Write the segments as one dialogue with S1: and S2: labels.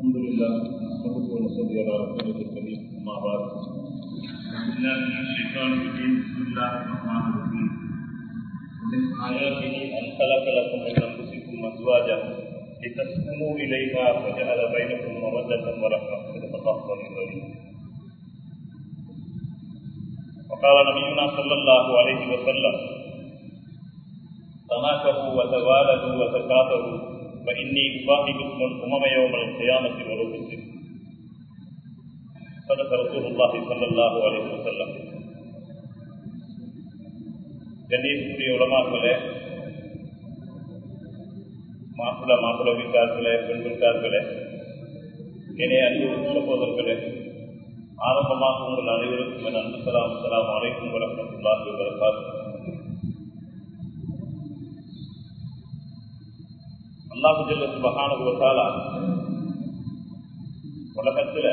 S1: الحمد لله نحمده ونصلي على رسوله الكريم أما بعد. بالله من الشيطان الرجيم بسم الله الرحمن الرحيم. ومن آياته أن خلق لكم من أنفسكم أزواجا لتسكنوا إليها وجعل بينكم مودة ورحمة. صدق الله العظيم. وقال نبينا صلى الله عليه وسلم تناكحوا وتوالدوا وتكاثروا فإني أصاحبكم الأمم يوم القيامة ولو صدق رسول الله صلى الله عليه وسلم கணேசுடைய உலமாக்களே மாப்பிள மாப்பிள வீட்டார்களே பெண் வீட்டார்களே என்னை அன்பு சகோதரர்களே ஆரம்பமாக உங்கள் அனைவருக்கும் என் அன்பு சலாம் சலாம் அனைக்கும் வரமத்துல்லாஹி வரகாத்து அல்லாஹு ஜல்ல சுபஹானுவத்தாலா உலகத்துல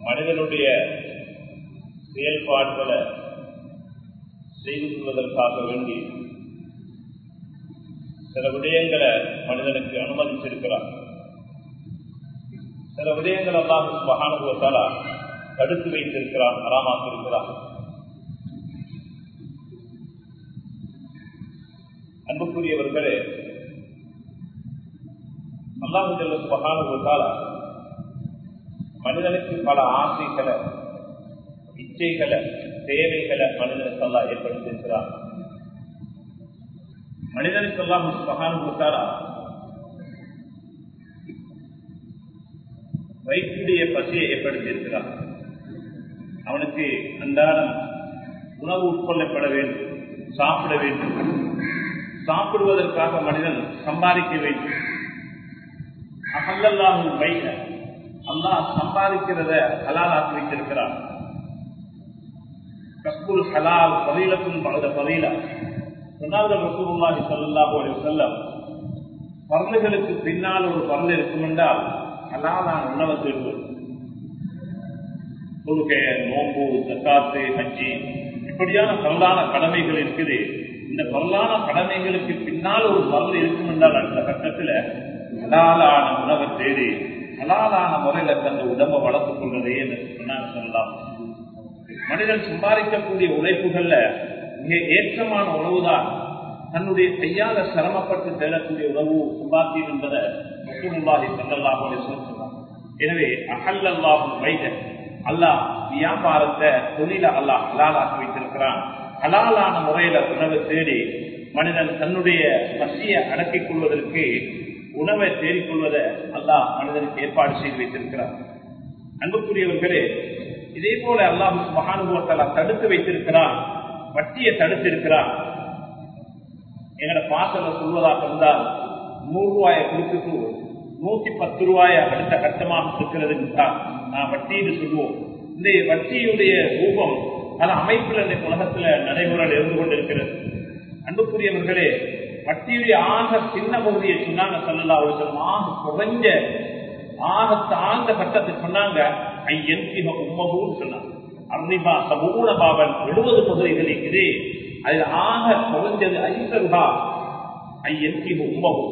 S1: மனிதனுடைய செயல்பாடுகளை செய்து கொள்வதற்காக வேண்டி சில விடயங்களை மனிதனுக்கு அனுமதிச்சிருக்கிறார். சில விடயங்கள் அல்லாஹு சுபஹானுவத்தாலா தடுத்து வைத்திருக்கிறான் அறாமாக்கிருக்கிறான் அன்புக்குரியவர்களே அல்லாஹு சுபகானுவத்தால மனிதனுக்கு பல ஆசைகளை இச்சைகளை தேவைகளை மனிதனுக்கு எல்லாம் ஏற்படுத்தியிருக்கிறார். மனிதனுக்கு எல்லாம் சுபகானுவத்தால வயிற்றுடைய பசியை ஏற்படுத்தியிருக்கிறார். அவனுக்கு அன்றாடம் உணவு உட்கொள்ளப்பட வேண்டும் சாப்பிட வேண்டும். சாப்பிடுவதற்காக மனிதன் சம்பாதிக்க வேண்டும். அகல்லாஹும் வைக அல்லாஹ் சம்பாதிக்கிறத ஹலாலாக்கி வைத்திருக்கிறார் கஸ்புல் ஹலால் பதிலக்கும் பகுத பதீலா சொன்னார்கள் ரசூலுல்லாஹி ஸல்லல்லாஹு அலைஹி வஸல்லம் பரலுகளுக்கு பின்னால் ஒரு பரல் இருக்கும் என்றால் ஹலாலான உணவை தேடுவது தொழுகை நோம்பு தக்காத்து கஞ்சி இப்படியான பரலான கடமைகள் இருக்குது. இந்த பொருளான கடமைகளுக்கு பின்னால் ஒரு பரல் இருக்கும் என்றால் அந்த கட்டத்தில் ஹலாலான உணவை தேடி ஹலாலான முறையில தந்த உடம்பை வளர்த்துக் கொள்வதே என்று சொல்லலாம். மனிதன் சம்பாதிக்கக்கூடிய உழைப்புகள்ல மிக ஏற்றமான உணவுதான். தன்னுடைய கையால சிரமப்பட்டு தேடக்கூடிய உணவு சம்பாத்தியம் என்பதை முக்குமுல்லாஹி சல்லல்லாஹு சொன்னார். எனவே அகல்லல்லாஹும் வைகன் அல்லாஹ் வியாபாரத்தை தொழில அல்லாஹ் ஹலாலாக்கி வைத்திருக்கிறான். ஹலாலான முறையில உணவை தேடி மனிதன் தன்னுடைய பசியை அடக்கிக் கொள்வதற்கு உணவை தேடிக்கொள்வதை அல்லாஹ் மனிதனுக்கு ஏற்பாடு செய்து வைத்திருக்கிறார் அன்புக்குரியவர்களே இதே போல அல்லாஹ் மகானுபவத்தால் தடுத்து வைத்திருக்கிறான் வட்டியை தடுத்திருக்கிறான் எங்கட பாசல சொல்வதாக இருந்தால் நூறு ரூபாயை கொடுத்துட்டு நூத்தி பத்து ரூபாயை அடுத்த கட்டமாக இருக்கிறது என்றால் நான் வட்டின்னு சொல்லுவோம். இந்த வட்டியுடைய ரூபம் பல அமைப்புகள் இந்த உலகத்துல நடைமுறையில் இருந்து கொண்டிருக்கிறது. அன்புக்குரியவர்களே வட்டியுடைய ஆக சின்ன பகுதியை சொன்னாங்க சொல்லலா ஒரு சொல்லும் ஆக குறைஞ்ச ஆக தாழ்ந்த கட்டத்தை சொன்னாங்க ஐயன் உம்மகுன்னு சொன்னாங்க. அர்ணிபா சமூன பாபன் எழுபது பகுதிகள் இருக்குது அதில் ஆக குறைஞ்சது ஐசருகா ஐயன் உம்மகு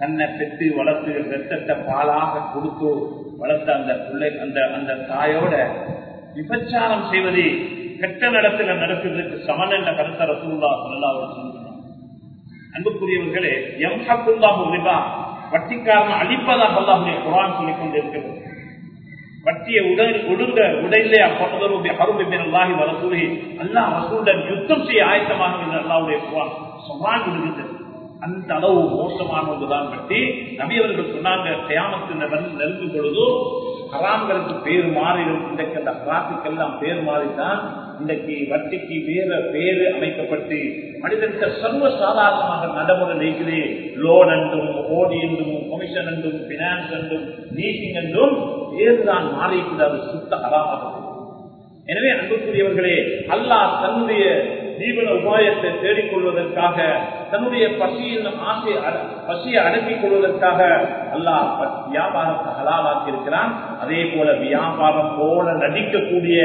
S1: தன்னை பெற்று வளர்த்து ரத்தத்தை பாலாக கொடுத்து வளர்த்த அந்த பிள்ளை அந்த அந்த தாயோட விபச்சாரம் செய்வது கெட்ட நடத்துல நடக்கிறதுக்கு சமன் என்ற கருத்த ரசூல்லா சொல்லா சொல்லுங்க அன்புக்குரியவர்களே எம் ஹக்குல்லாஹு ரிபா வட்டிக்காரன் அழிப்பதாக அல்லாஹுடைய குரான் சொல்லிக் கொண்டிருக்கிறது. வட்டியை உடல் ஒழுங்க உடையிலே அப்பொழுது வர சொல்லி அல்லாஹ் ரசூலுடன் யுத்தம் செய்ய ஆயத்தமாக அல்லாவுடைய குரான் சொன்னான் விடுகிறது. அந்த அளவு மோசமான ஒன்றுதான் வட்டி. நபியவர்கள் சொன்னாங்க கயாமத்து நெருங்கும் பொழுதும் ஹராம்களுக்கு பேர் மாறி இன்றைக்கு அந்த ஹராத்துக்கெல்லாம் பேர் மாறித்தான் இன்றைக்கு வட்டிக்கு வேற பேரு அமைக்கப்பட்டு மனிதனுக்கு சர்வ சாதாரணமாக நடைமுறை நீக்குது லோன் என்றும் ஓடி என்றும் கமிஷன் என்றும் பினான்ஸ் என்றும் லீசிங் என்றும் வேறுதான் மாறியிருக்கிறது. சுத்த ஹராமாக எனவே அன்புக்குரியவர்களே அல்லாஹ் தன்னுடைய ஜீவன உபாயத்தை தேடிக்கொள்வதற்காக தன்னுடைய பசியின் ஆசை பசியை அடக்கிக் கொள்வதற்காக அல்லாஹ் வியாபாரத்தை ஹலாலாக்கி இருக்கிறான் அதே போல வியாபாரம் போல நடிக்கக்கூடிய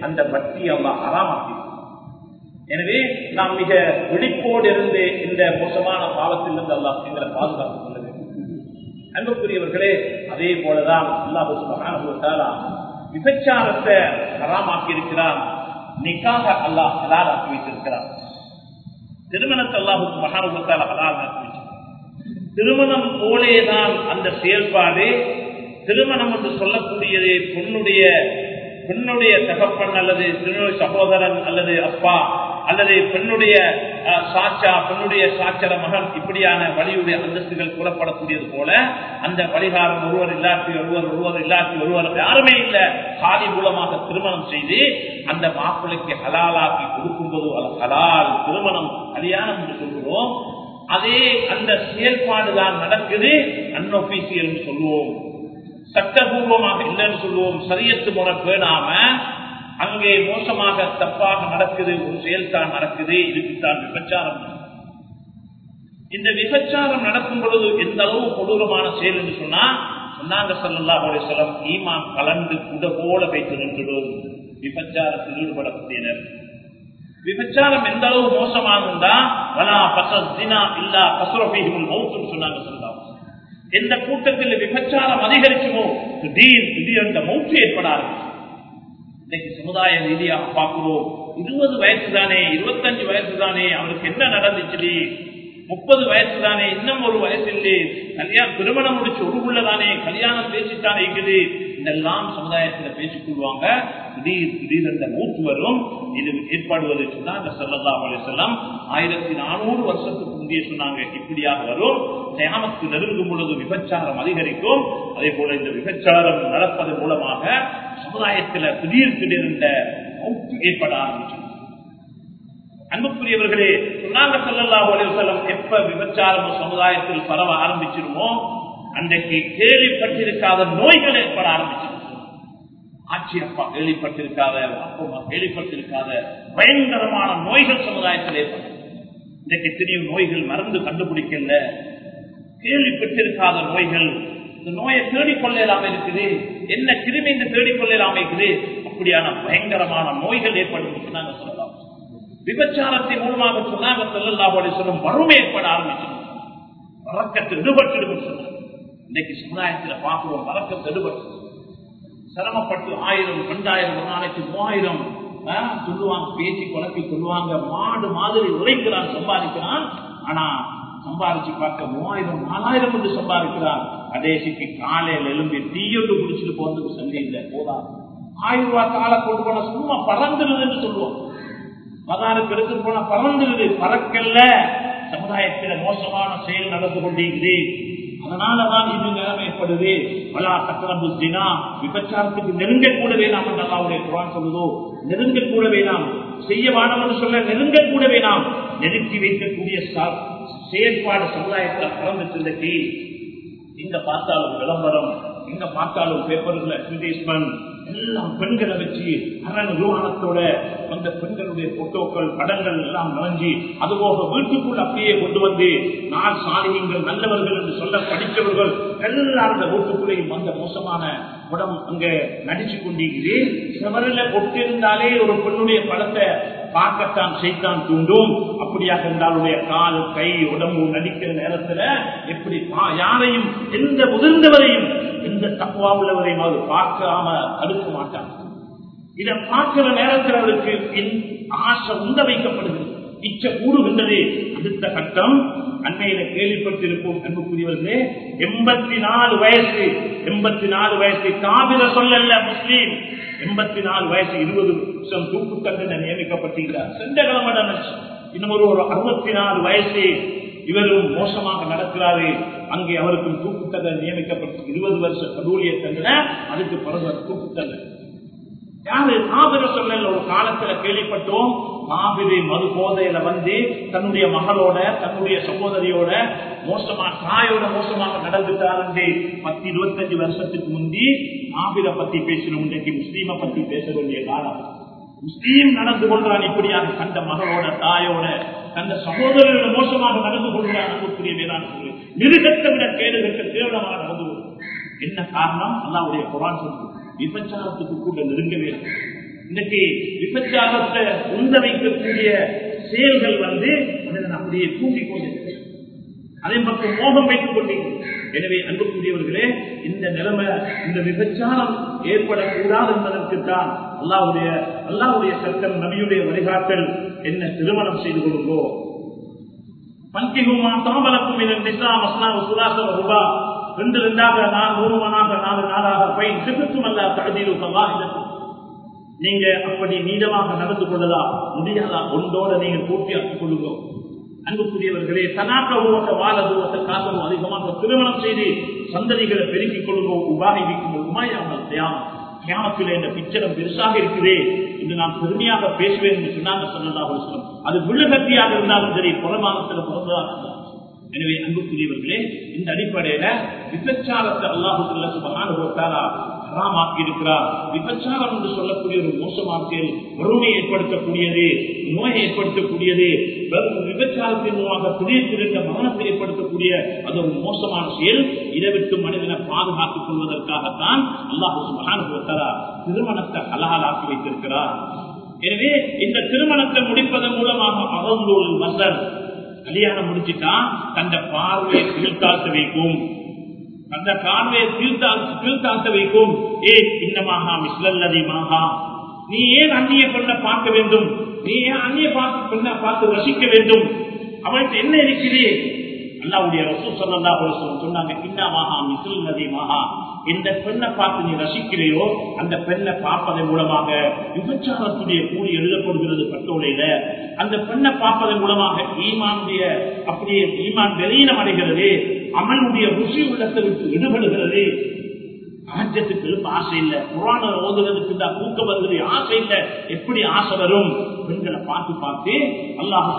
S1: அந்த பக்தி அல்லாஹ் ஹராமாக்கி எனவே நாம் மிக விழிப்போடு இருந்து இந்த மோசமான பாவத்திலிருந்து அல்லா எங்களை பாதுகாத்துக் கொள்ள வேண்டும் அன்புக்குரியவர்களே அதே போலதான் அல்லாஹு சுப்ஹானஹு விபச்சாரத்தை ஹராமாக்கி இருக்கிறான் நிக்காக அல்லாஹ் ஹலாலாக்கி வைத்திருக்கிறான். திருமணத்தை அல்லாஹு சுப்ஹானஹு ஹலாலாக்கி திருமணம் போலேதான் அந்த செயல்பாடு திருமணம் என்று சொல்லக்கூடியது பொண்ணுடைய பெண்ணுடைய தகப்பன் அல்லது பெண்ணுடைய சகோதரன் அல்லது அப்பா அல்லது பெண்ணுடைய சாட்சா சாச்சா பெண்ணுடைய சாச்சர மகன் இப்படியான வழியுடைய அந்தஸ்துகள் கூறப்படக்கூடியது போல அந்த பரிகாரம் ஒருவர் இல்லாட்டி ஒருவர் ஒருவர் இல்லாட்டி ஒருவர் யாருமே இல்லை. சாதி மூலமாக திருமணம் செய்து அந்த மாப்பிள்ளைக்கு ஹலாலாக்கி கொடுக்கும்போது ஹலால் திருமணம் கல்யாணம் என்று சொல்கிறோம். அதே அந்த செயல்பாடுதான் நடக்குது அன்ஒபிசியல் என்று சொல்லுவோம். சட்டபூர்வமாக இல்லைன்னு சொல்லுவோம். சரியத்து முறை பேணாம அங்கே மோசமாக தப்பாக நடக்குது ஒரு செயல் தான் நடக்குது இதுக்குத்தான் விபச்சாரம் இந்த விபச்சாரம் நடக்கும் பொழுது எந்த அளவு கொடூரமான செயல் என்று சொன்னா சொன்னாங்க சல்லல்லாஹு அலைஹி ஈமான் கலந்து குட போல வைத்து நின்றுடும். விபச்சாரத்தில் ஈடுபடக்கூடியனர். விபச்சாரம் எந்த அளவு மோசமானதா வலா பசினா இல்லா பசுரபிஹிமுல் மௌத்துன்னு சொன்னாங்க சொல்லலாம் எந்த கூட்டத்தில் விபச்சாரம் அதிகரிக்குமோ திடீர் திடீரென்ற மௌத்து ஏற்பட ஆரம்பிக்கும். இன்னைக்கு சமுதாய ரீதியாக பார்க்கிறோம். இருபது வயசு தானே இருபத்தஞ்சு வயசு தானே அவருக்கு என்ன நடந்துச்சு? முப்பது வயசு தானே இன்னும் ஒரு வயசு இல்லை கல்யாணம் திருமணம் முடிச்சு ஒரு தானே கல்யாணம் பேசித்தானே இருக்குது. இதெல்லாம் சமுதாயத்தில் பேசிக் கொள்வாங்க. திடீர் திடீர் என்ற மூத்து வரும். இது ஏற்பாடுவது சொன்னாங்க சல்லல்லா செல்லம் ஆயிரத்தி நானூறு வருஷத்துக்கு முந்தைய சொன்னாங்க. இப்படியாக வரும். கியாமத்து நெருங்கும் பொழுது விபச்சாரம் அதிகரிக்கும். அதே போல இந்த விபச்சாரம் நடப்பதன் மூலமாக சமுதாயத்தில் திடீர் திடீர் என்ற ஏற்பட ஆரம்பிச்சு அன்புக்குரியவர்களே சொன்னாங்க செல்லல்லா அலைஹி எப்ப விபச்சாரம் சமுதாயத்தில் பரவ ஆரம்பிச்சிருமோ அன்றைக்கு கேள்விப்பட்டிருக்காத நோய்கள் ஏற்பட ஆரம்பிச்சு ஆட்சி அப்பா கேள்விப்பட்டிருக்காத அப்பா அம்மா கேள்விப்பட்டிருக்காத பயங்கரமான நோய்கள் சமுதாயத்தில் ஏற்படும் இன்றைக்கு தெரியும் நோய்கள் மருந்து கண்டுபிடிக்கல. கேள்விப்பட்டிருக்காத நோய்கள் இந்த நோயை தேடிக்கொள்ளலாம இருக்குது. என்ன கிருமி இந்த தேடிக்கொள்ளலாம இருக்குது. அப்படியான பயங்கரமான நோய்கள் ஏற்படும் நாங்கள் சொல்லலாம். விபச்சாரத்தின் மூலமாக சொன்னாங்க செல்லல்லாவோட சொல்லும் வறுமை ஏற்பட ஆரம்பிச்சிடும் வழக்கத்தை விடுபட்டு சொன்னாங்க. இன்னைக்கு சமுதாயத்தில் பார்க்கிறோம் வழக்கம் எடுபட்டு சிரமப்பட்டு ஆயிரம் ரெண்டாயிரம் ஒரு நாளைக்கு மூவாயிரம் சொல்லுவாங்க பேசி குழப்பி சொல்லுவாங்க மாடு மாதிரி உழைக்கிறான் சம்பாதிக்கிறான். ஆனா சம்பாதிச்சு பார்க்க மூவாயிரம் நாலாயிரம் என்று சம்பாதிக்கிறான். கடைசிக்கு காலையில் எழும்பி தீயொட்டு குடிச்சிட்டு போறதுக்கு சந்தி இல்லை போதா ஆயிரம் ரூபாய் காலை கொண்டு போன சும்மா பறந்துருதுன்னு சொல்லுவோம். பதாருக்கு பெருக்கு போன பறந்துருது பறக்கல்ல. சமுதாயத்தில் மோசமான செயல் நடந்து கொண்டிருக்கிறேன் அதனாலதான் இது நிலைமை ஏற்படுது. வலா சக்கரம் புத்தினா விபச்சாரத்துக்கு நெருங்க கூடவே நாம் நல்லாவுடைய குரான் சொல்லுதோ நெருங்க கூடவே நாம் செய்ய வேணாம் சொல்ல நெருங்க கூடவே நாம் நெருக்கி வைக்கக்கூடிய செயற்பாடு சமுதாயத்தில் பறந்துட்டு இங்க பார்த்தாலும் விளம்பரம் எங்க பார்த்தாலும் பேப்பர்ல அட்வர்டைஸ்மெண்ட் எல்லாம் பெண்களை வச்சு அரண் நிறுவனத்தோட வந்த பெண்களுடைய போட்டோக்கள் படங்கள் எல்லாம் நிறைஞ்சி அதுபோக வீட்டுக்குள் அப்படியே கொண்டு வந்து நான் சாதியங்கள் நல்லவர்கள் என்று சொல்ல படித்தவர்கள் எல்லாரும் அந்த வீட்டுக்குள்ளேயும் வந்த மோசமான படம் அங்க நடிச்சு கொண்டிருக்கிறே சிவரில் பொட்டிருந்தாலே ஒரு பெண்ணுடைய படத்தை பார்க்கத்தான் செய்தான் தூண்டும். அப்படியாக இருந்தாலுடைய கால் கை உடம்பு நடிக்கிற நேரத்துல எப்படி பா- யாரையும் எந்த முதிர்ந்தவரையும் எந்த தப்புவா உள்ளவரையும் அவர் பார்க்காம தடுக்க மாட்டான் இதை பார்க்கிற நேரத்தில் அவருக்கு என் ஆசை உந்த வைக்கப்படுது இச்ச கூடுகின்றது அடுத்த கட்டம். அன்னையில கேள்விப்பட்டிருப்போம் அன்புக்குரியவர்களே எண்பத்தி நாலு வயசு எண்பத்தி நாலு வயசு காவிர சொல்லல முஸ்லீம். எண்பத்தி நாலு வயசு இருபது வருஷம் தூக்கு தண்டனை நியமிக்கப்பட்டிருக்கிறார். சென்ற கிழமை நினைச்சு இன்னும் ஒரு ஒரு அறுபத்தி நாலு வயசு இவரும் மோசமாக நடக்கிறாரு. அங்கே அவருக்கும் தூக்கு தண்டனை நியமிக்கப்பட்டு இருபது வருஷ கடூழிய தண்டனை அதுக்கு பிறகு அவர் தூக்கு தண்டனை யாரு? மாபிர சொல்லல ஒரு காலத்துல கேள்விப்பட்டோம் மாபிரி மது போதையில வந்து தன்னுடைய மகளோட தன்னுடைய சகோதரியோட மோசமா தாயோட மோசமாக நடந்துட்டார் என்று பத்து இருபத்தஞ்சு வருஷத்துக்கு முந்தி மாபிர பத்தி பேசணும் இன்றைக்கு முஸ்லீமை பத்தி பேச வேண்டிய காலம். முஸ்லீம் நடந்து கொள்றான் இப்படியாக கண்ட மகளோட தாயோட கண்ட சகோதரர்களோட மோசமாக நடந்து கொள்கிறான் வேளாண் மிருகத்தை விட கேடுகட்ட கேவலமாக நடந்து என்ன காரணம்? அல்லாவுடைய குரான் சொல்லு விபச்சாரத்துக்கு கூட நெருங்கவே இன்னைக்கு விபச்சாரத்தை உந்த வைக்கக்கூடிய செயல்கள் வந்து அப்படியே தூண்டிக் கொண்டிருக்கிறது அதே பக்கம் மோகம் வைத்துக் கொண்டிருக்கிறது எனவே அன்புக்குரியவர்களே இந்த நிலைமை இந்த விபச்சாரம் ஏற்படக்கூடாது என்பதற்குத்தான் அல்லாவுடைய அல்லாவுடைய சட்டம் நபியுடைய வழிகாட்டல் என்ன திருமணம் செய்து கொடுங்கோ பங்கிகுமா தாமலக்கும் இதன் நிசா மஸ்னா சுராச ரூபா ரெண்டு ரெண்டாக நான் மூணுமனாக நாலு நாளாக பயன் சிறுத்தும் அல்ல தகுதியில் இதற்கும் நீங்க அப்படி நீளமாக நடந்து கொள்ளலாம். முடியாதா? ஒன்றோட நீங்க பூர்த்தியாக்கிக் கொள்ளுங்க. அன்புக்குரியவர்களே தனாக்க ஓட்ட வாழ தூரத்தை காசமும் அதிகமாக திருமணம் செய்து சந்ததிகளை பெருக்கிக் கொள்ளுவோம் உபாகி வைக்கும் உமாயாமல் தியானம் தியானத்தில் இந்த பிச்சரம் பெருசாக இருக்குதே என்று நான் பெருமையாக பேசுவேன் என்று சொன்னாங்க சொன்னதாக அது விழுகத்தியாக இருந்தாலும் சரி புறமானத்தில் பிறந்ததாக இருந்தாலும் எனவே அன்புக்குரியவர்களே இந்த அடிப்படையில விபச்சாரத்தை அல்லாஹுல்ல சுபகானுபவத்தாரா ஹராமாக்கி இருக்கிறார் விபச்சாரம் என்று சொல்லக்கூடிய ஒரு மோசமாக்கல் வறுமை ஏற்படுத்தக்கூடியது நோயை ஏற்படுத்தக்கூடியது விபச்சாரத்தின் மூலமாக திடீர் திருந்த மரணத்தை ஏற்படுத்தக்கூடிய அது ஒரு மோசமான செயல். இதை விட்டு மனிதனை பாதுகாத்துக் கொள்வதற்காகத்தான் அல்லாஹு சுபகானுபவத்தாரா திருமணத்தை ஹலாலாக்கி வைத்திருக்கிறார். எனவே இந்த திருமணத்தை முடிப்பதன் மூலமாக மகந்தூரில் மசர் கல்யாணம் முடிச்சுட்டா தந்த பார்வையை கீழ்த்தாழ்த்த வைக்கும். அந்த பார்வையை கீழ்த்தாழ்த்த வைக்கும். ஏ இன்னமாக மிஸ்லல்லதி மாகா. நீ ஏன் அந்நிய பெண்ணை பார்க்க வேண்டும்? நீ ஏன் அந்நிய பார்த்து பார்த்து ரசிக்க வேண்டும்? அவளுக்கு என்ன இருக்கிறே? அல்லாவுடைய ரசூ சொல்லா சொன்னாங்க இன்னமாகா மிசில் நதி மகா. எந்த பெண்ணை பார்த்து நீ ரசிக்கிறையோ அந்த பெண்ணை பார்ப்பதன் மூலமாக விபச்சாரத்துடைய கூலி எழுதப்படுகிறது பட்டோலையில. அந்த பெண்ணை பார்ப்பதன் மூலமாக ஈமானுடைய அப்படியே ஈமான் வெளியினம் அடைகிறது அமனுடைய ருசி உள்ளத்தை விட்டு விடுபடுகிறது. ஆஜத்துக்கு எழுப்ப ஆசை இல்லை. புராண ஓதுறதுக்கு தான் தூக்க வருகிறது ஆசை இல்லை. எப்படி ஆசை வரும் பெண்களை பார்த்து பார்த்து அல்லாஹ்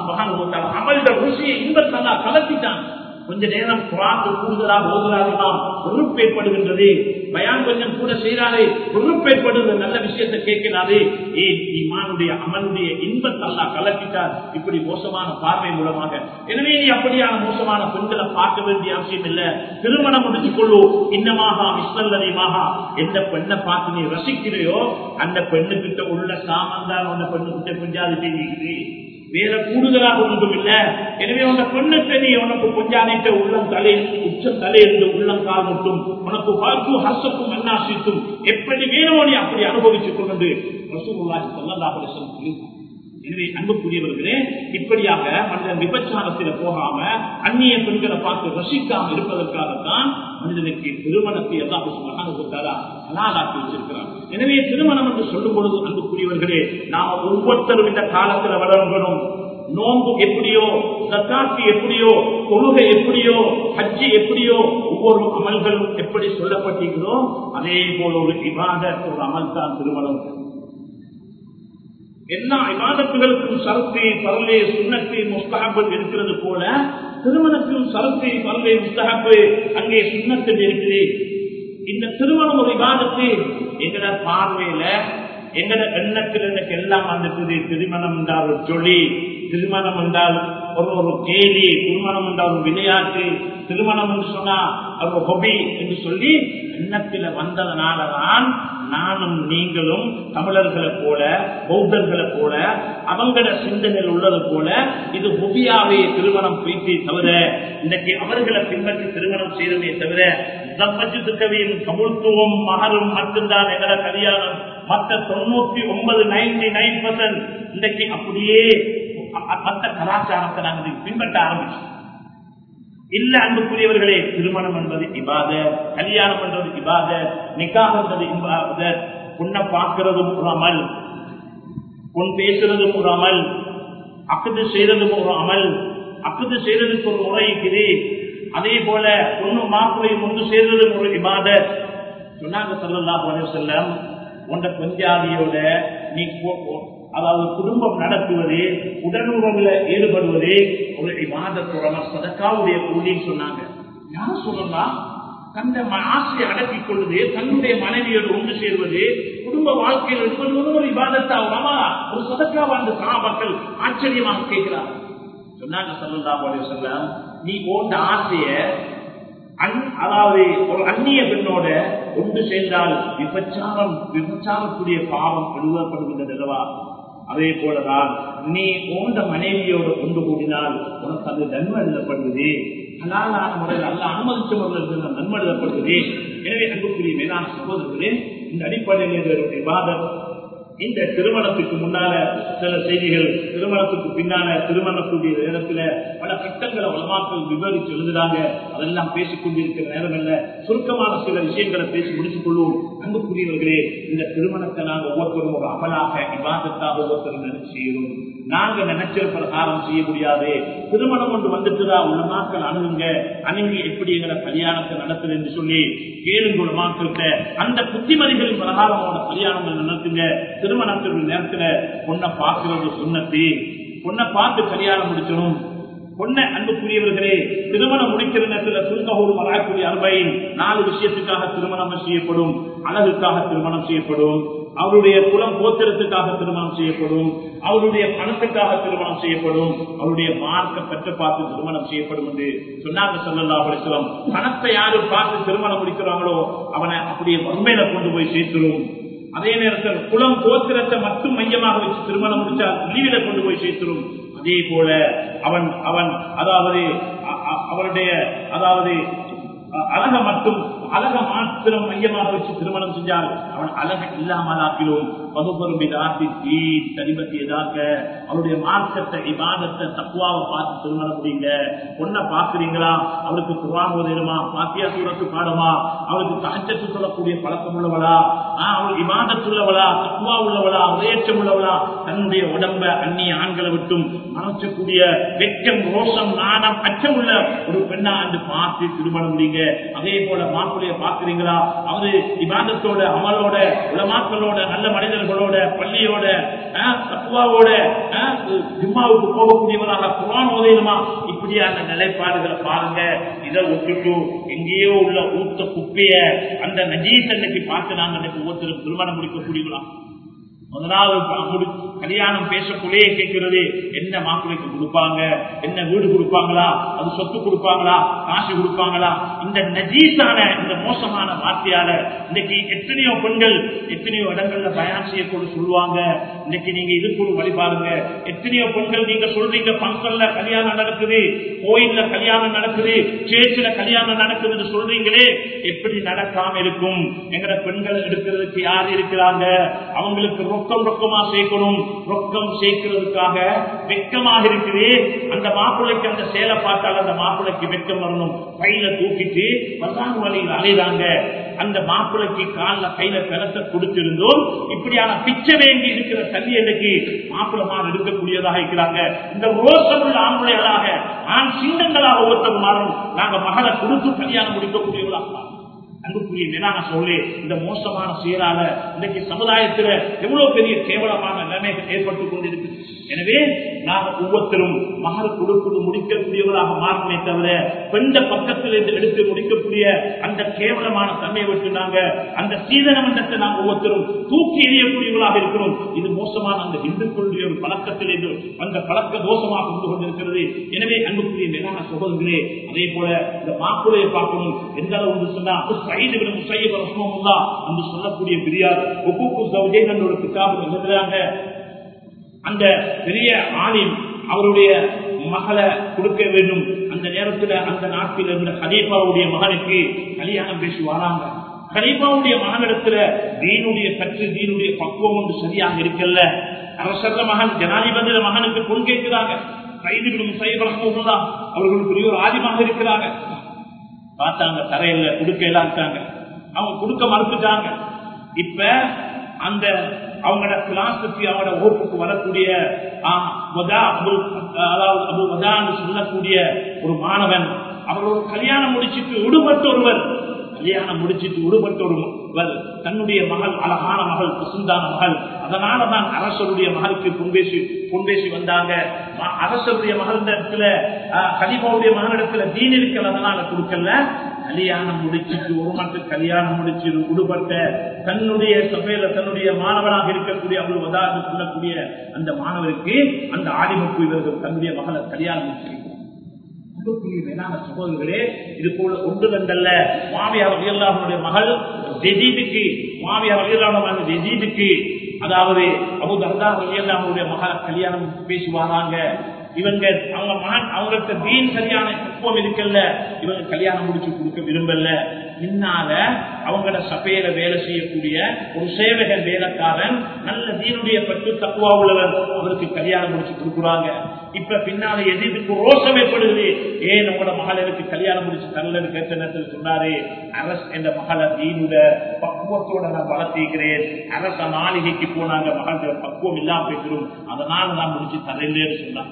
S1: அமல்ட ருசியை இன்பத்தல்லா கலத்திட்டான் கொஞ்ச நேரம் குரான் கூடுதலாக ஓதுறாருலாம் பொறுப்பேற்படுகின்றது பயான் கொஞ்சம் கூட செய்யறாரே பொறுப்பேற்படும் நல்ல விஷயத்தை கேட்கிறாரே. ஏன்? இமானுடைய அமனுடைய இன்பத்தை அல்லா கலக்கிட்டார். இப்படி மோசமான பார்வை மூலமாக. எனவே நீ அப்படியான மோசமான பெண்களை பார்க்க வேண்டிய அவசியம் இல்லை. திருமணம் முடிச்சு கொள்ளு. இன்னமாக மிஸ்லல்லதிமாக எந்த பெண்ணை பார்த்து நீ ரசிக்கிறையோ அந்த பெண்ணுகிட்ட உள்ள சாமந்தான் அந்த உன்ன பெண்ணுகிட்ட கொஞ்சாது வேற கூடுதலாக ஒன்றும் இல்லை. எனவே உங்க பெண்ணுக்கு நீ உனக்கு கொஞ்சானிட்ட உள்ளம் தலை உச்சம் தலையிருந்து உள்ளம் கால் மட்டும் உனக்கு பார்க்கும் ஹர்ஷக்கும் அன்னாசித்தும் எப்படி வேணும் நீ அப்படி அனுபவிச்சுக் கொண்டது ரசூலுல்லாஹி ஸல்லல்லாஹு அலைஹி எனவே அன்புக்குரியவர்களே இப்படியாக மனிதன் விபச்சாரத்தில் போகாம அந்நிய பெண்களை பார்த்து ரசிக்காமல் இருப்பதற்காகத்தான் மனிதனுக்கு திருமணத்தை எல்லாம் அலாதாக்கி வச்சிருக்கிறான். எனவே திருமணம் என்று சொல்லும் பொழுது அன்புக்குரியவர்களே நாம ஒவ்வொருத்தரும் இந்த காலத்துல வளரணும். நோன்பு எப்படியோ சத்தாட்சி எப்படியோ தொழுகை எப்படியோ ஹஜ்ஜி எப்படியோ ஒவ்வொரு அமல்களும் எப்படி சொல்லப்பட்டீங்களோ அதே போல ஒரு விவாத ஒரு அமல் தான் திருமணம். எல்லா இவாதத்துகளுக்கும் சரத்தை பரவே சுண்ணத்தை முஸ்தகப்பு இருக்கிறது போல திருமணத்திலும் சரத்தை பரவே முஸ்தகப்பு அங்கே சுண்ணத்தில் இருக்குது இந்த திருமணம் ஒரு விவாதத்து எங்கட பார்வையில எங்கட எண்ணத்தில் எனக்கு எல்லாம் வந்துட்டு திருமணம் என்றால் ஒரு சொல்லி திருமணம் என்றால் ஒரு ஒரு கேலி திருமணம் என்றால் ஒரு விளையாட்டு திருமணம் சொன்னா ஒரு ஹொபி என்று சொல்லி எண்ணத்தில் வந்ததனாலதான் நானும் நீங்களும் தமிழர்களை போல பௌத்தர்களை போல அவங்கள சிந்தனையில் உள்ளது போல இது ஹொபியாவே திருமணம் போயிட்டே தவிர இன்னைக்கு அவர்களை பின்பற்றி திருமணம் செய்தமே தவிர கவியின் கமுழ்த்துவம் மகரும் மட்டும்தான் எங்களை கல்யாணம். மற்ற தொண்ணூத்தி ஒன்பது நைன்டி நைன் பர்சன்ட் இன்னைக்கு அப்படியே அந்த கலாச்சாரத்தை நாங்கள் பின்பற்ற ஆரம்பிச்சோம். இல்ல அன்புக்குரியவர்களே திருமணம் என்பது இபாத கல்யாணம் என்றது இபாத நிக்காக என்பது இபாத பொண்ணை பார்க்கிறதும் ஒரு அமல் பொன் பேசுறதும் ஒரு அமல் அக்குது செய்யறதும் ஒரு அமல் அக்குது செய்யறதுக்கு ஒரு முறை இருக்குது. அதே போல பொண்ணு மாப்பிளையும் முன்பு சேர்றதும் ஒரு இபாத சொன்னாங்க சொல்லலாம் செல்லம் உண்ட கொஞ்சாதியோட நீ அதாவது குடும்பம் நடத்துவது உடனுறவுல ஈடுபடுவது ஒரு விவாதத்துறம சதக்காவுடைய கூலின்னு சொன்னாங்க. யார் சொல்லலாம் தந்த ஆசையை அடக்கிக் கொள்வது தன்னுடைய மனைவியோடு ஒன்று சேர்வது குடும்ப வாழ்க்கையில் இருப்பது ஒரு விவாதத்தாகுமா ஒரு சதக்கா வாழ்ந்த சகாபாக்கள் ஆச்சரியமாக கேட்கிறார். சொன்னாங்க சொல்லலாம் சொல்ல நீ போன்ற ஆசைய அதாவது ஒரு அந்நிய பெண்ணோட ஒன்று சேர்ந்தால் விபச்சாரம் விபச்சாரக்கூடிய பாவம் எழுதப்படுகின்றது அல்லவா அதே போலதான் நீ போன்ற மனைவியோடு கொண்டு கூடினால் உனக்கு அது நன்மை எழுதப்படுவது ஹலாலான முறையில் அல்ல அனுமதிச்ச முறையில் நன்மை எழுதப்படுகிறது எனவே அன்புக்குரிய மேலான சகோதரர்களே இந்த அடிப்படையில் விவாதம் இந்த திருமணத்துக்கு முன்னால சில செய்திகள் திருமணத்துக்கு பின்னால திருமணக்கூடிய நேரத்துல பல திட்டங்களை உலமாக்கள் விவரிச்சு எழுதுறாங்க. அதெல்லாம் பேசிக் கொண்டிருக்கிற நேரம் இல்ல சுருக்கமான சில விஷயங்களை பேசி முடித்துக் கொள்வோம். அன்புக்குரியவர்களே இந்த திருமணத்தை நாங்கள் ஒவ்வொருத்தரும் ஒரு அமலாக விவாதத்தாக ஒவ்வொருத்தரும் நினைச்சு செய்யணும் நாங்க நினைச்ச பிரகாரம் செய்ய முடியாது. திருமணம் ஒன்று வந்துட்டுதா உலமாக்கள் அணுகுங்க? அணுகி எப்படி எங்களை கல்யாணத்தை நடத்துது என்று சொல்லி கேளுங்க உலமாக்கள்கிட்ட அந்த புத்திமதிகளின் பிரகாரமோட கல்யாணங்கள் நடத்துங்க. திருமணத்திற்கு நேரத்துல பொண்ணை பார்க்கிறது சுண்ணத்தி பொண்ணை பார்த்து கல்யாணம் முடிச்சணும் பொண்ணை அன்புக்குரியவர்களே திருமணம் முடிக்கிற நேரத்தில் சுருக்ககூர் வரக்கூடிய அன்பை நாலு விஷயத்துக்காக திருமணம் செய்யப்படும். அழகுக்காக திருமணம் செய்யப்படும். அவருடைய குலம் கோத்திரத்துக்காக திருமணம் செய்யப்படும். அவருடைய பணத்துக்காக திருமணம் செய்யப்படும். அவருடைய மார்க்க பெற்ற பார்த்து திருமணம் செய்யப்படும் என்று சொன்னாங்க சொல்லல்லா அலிஸ்லாம் பணத்தை யாரு பார்த்து திருமணம் முடிக்கிறாங்களோ அவனை அப்படியே வன்மையில கொண்டு போய் சேர்த்துடும் அதே நேரத்தில் குலம் கோத்திரத்தை மட்டும் மையமாக வச்சு திருமணம் முடிச்சா வெளியில கொண்டு போய் சேர்த்துடும் அதே போல அவன் அவன் அதாவது அவருடைய அதாவது அழக மட்டும் அழக மாத்திரம் மையமாக வச்சு திருமணம் செஞ்சால் அவன் அழக இல்லாமல் ஆக்கிலும் வகுப்பரும் தனிபத்தி எதாக்க அவருடைய மார்க்கத்தை இபாதத்தை தக்குவாவை பார்த்து திருமணம் முடியுங்க பொண்ணை பாக்குறீங்களா அவளுக்கு குரான் உதயமா பாத்தியா சூரத்து பாடமா? அவளுக்கு காய்ச்சத்து சொல்லக்கூடிய பழக்கம் உள்ளவளா? அவள் இபாதத்துள்ளவளா தக்குவா உள்ளவளா? உதயச்சம் உள்ளவளா? தன்னுடைய உடம்ப அந்நிய ஆண்களை விட்டும் மறைச்சக்கூடிய வெட்கம் ரோஷம் நாணம் அச்சம் உள்ள ஒரு பெண்ணா அந்த பார்த்து திருமணம் முடியுங்க அதே போல மாப்பிள்ளைய பாக்குறீங்களா அவரு இபாதத்தோட அமலோட உலமாக்களோட நல்ல மனிதர்களோட பள்ளியோட தக்குவாவோட ஜிம்மாவுக்கு போகக்கூடியவராக குரான் உதயமா இப்படியான நிலைப்பாடுகளை பாருங்க. இதை விட்டுட்டு எங்கேயோ உள்ள ஊத்த குப்பைய அந்த நஜீஸ் அன்னைக்கு பார்த்து நாங்கள் அன்னைக்கு ஒவ்வொருத்தரும் திருமணம் முடிக்கக்கூடியவங்களா முதலாவது கல்யாணம் பேசக்குள்ளே கேட்கிறது. என்ன மாப்பிள்ளைக்கு கொடுப்பாங்க? என்ன வீடு கொடுப்பாங்களா? அது சொத்து கொடுப்பாங்களா? காசு கொடுப்பாங்களா? இந்த நஜீஸான இந்த மோசமான வார்த்தையால இன்னைக்கு எத்தனையோ பெண்கள் எத்தனையோ இடங்கள்ல பயணம் செய்யக்கூட சொல்லுவாங்க. இன்னைக்கு நீங்க இது கூட வழி பாருங்க. எத்தனையோ பெண்கள் நீங்க சொல்றீங்க பங்கல்ல கல்யாணம் நடக்குது கோயில்ல கல்யாணம் நடக்குது சேர்ச்சில கல்யாணம் நடக்குதுன்னு சொல்றீங்களே எப்படி நடக்காம இருக்கும்? எங்கட பெண்கள் எடுக்கிறதுக்கு யார் இருக்கிறாங்க? அவங்களுக்கு ரொக்கம் ரொக்கமா சேர்க்கணும். ரொக்கம் சேர்க்கிறதுக்காக வெக்கமாக இருக்குது. அந்த மாப்பிள்ளைக்கு அந்த சேலை பார்த்தால் அந்த மாப்பிள்ளைக்கு வெக்கம் வரணும். கையில தூக்கிட்டு வசாங்க வழியில் அலைதாங்க. அந்த மாப்பிள்ளைக்கு காலில் கையில பிறத்தை கொடுத்திருந்தோம். இப்படியான பிச்சை வேண்டி இருக்கிற தண்ணி இன்னைக்கு மாப்பிள்ளமார் இருக்கக்கூடியதாக இருக்கிறாங்க. இந்த ரோசமுள்ள ஆம்பளைகளாக ஆண் சிங்கங்களாக ஒவ்வொருத்தர் மாறும் நாங்க மகளை கொடுத்து கல்யாணம் முடிக்கக்கூடியவர்களாக அன்புக்குரிய மேலான சொல்லி இந்த மோசமான செயலால இன்றைக்கு சமுதாயத்தில் எவ்வளவு பெரிய கேவலமான நிலைமைகள் ஏற்பட்டுக் கொண்டிருக்கு எனவே நாங்கள் ஒவ்வொருத்தரும் மகள் கொடுப்பது முடிக்கக்கூடியவராக மாறமே தவிர பெண்ட பக்கத்தில் இருந்து எடுத்து முடிக்கக்கூடிய அந்த கேவலமான தன்மையை விட்டு நாங்க அந்த சீதன மன்றத்தை நாம் ஒவ்வொருத்தரும் தூக்கி எறியக்கூடியவர்களாக இருக்கிறோம். இது மோசமான அந்த இந்துக்களுடைய ஒரு பழக்கத்தில் இருந்து அந்த பழக்க தோஷமாக கொண்டு கொண்டிருக்கிறது. எனவே அன்புக்குரிய மேலான சகோதரர்களே அதே போல இந்த மாப்பிளையை பார்க்கணும். எந்த அளவு சொன்னா என்று சொல்லக்கூடிய பெரியார் ஒப்புக்கு சௌஜேன் ஒரு கிதாபு எழுதுறாங்க அந்த பெரிய ஆணின் அவருடைய மகளை கொடுக்க வேண்டும். அந்த நேரத்தில் அந்த நாட்டில் இருந்த ஹலீஃபாவுடைய மகனுக்கு கல்யாணம் பேசி வராங்க. ஹலீஃபாவுடைய மகனிடத்துல தீனுடைய கற்று தீனுடைய பக்குவம் ஒன்று சரியாக இருக்கல்ல. அரசர மகன் ஜனாதிபதி மகனுக்கு பொன் கேட்கிறாங்க. அவர்கள் அவர்களுக்குரிய ஒரு ஆதிமாக இருக்கிறாங்க. பார்த்தாங்க தரையில கொடுக்க இல்லாட்டாங்க. அவங்க கொடுக்க மறுத்துட்டாங்க. இப்ப அந்த அவங்களோட பிலாசபி அவங்களோட ஓப்புக்கு வரக்கூடிய அதாவது அபு வதான்னு சொல்லக்கூடிய ஒரு மாணவன். அவரோட கல்யாணம் முடிச்சுட்டு விடுபட்ட ஒருவர் கல்யாணம் முடிச்சிட்டு விடுபட்ட ஒருவர் தன்னுடைய மகள் அழகான மகள் பசுந்தான மகள். அதனாலதான் அரசருடைய மகளுக்கு பொன்பேசி பொன்பேசி வந்தாங்க. அரசருடைய மகளிடத்துல கலிபாவுடைய மகளிடத்துல தீன் இருக்கல அதனால கொடுக்கல. கல்யாணம் முடிச்சுட்டு ஒரு மட்டும் கல்யாணம் முடிச்சு விடுபட்ட தன்னுடைய சபையில தன்னுடைய மாணவனாக இருக்கக்கூடிய அவ்வளவு உதாரணம் சொல்லக்கூடிய அந்த மாணவருக்கு அந்த ஆடிமுக்கு இவர்கள் தன்னுடைய மகளை கல்யாணம் முடிச்சிருக்கிறார் சகோதரர்களே இது போல ஒன்று கண்டல்ல மாமியார் வகையில்லாமனுடைய மகள் ஜெஜீதுக்கு மாவியார் வகையில்லாமல் ஜெஜீதுக்கு அதாவது அபு தர்தா வகையல்லாவுடைய மகள் கல்யாணம் பேசுவாராங்க. இவங்க அவங்க மகன் அவங்களுக்கு தீன் சரியான பக்குவம் இருக்கல்ல. இவங்க கல்யாணம் முடிச்சு கொடுக்க விரும்பல. பின்னால அவங்கள சபையில வேலை செய்யக்கூடிய ஒரு சேவகன் வேலைக்காரன் நல்ல தீனுடைய பற்று தக்குவா உள்ளவர் அவருக்கு கல்யாணம் முடிச்சு கொடுக்குறாங்க. இப்ப பின்னால எதிர்ப்பு ரோஷம் ஏற்படுது? ஏன் உங்களோட மகளுக்கு கல்யாணம் முடிச்சு தரலன்னு கேட்ட நேரத்தில் சொன்னாரு அரசு என்ற மகளை தீனுட பக்குவத்தோட நான் வளர்த்திக்கிறேன் அரச மாளிகைக்கு போனாங்க மகள் பக்குவம் இல்லாம போய்க்கிறோம் அதனால நான் முடிச்சு தரலன்னு சொன்னான்.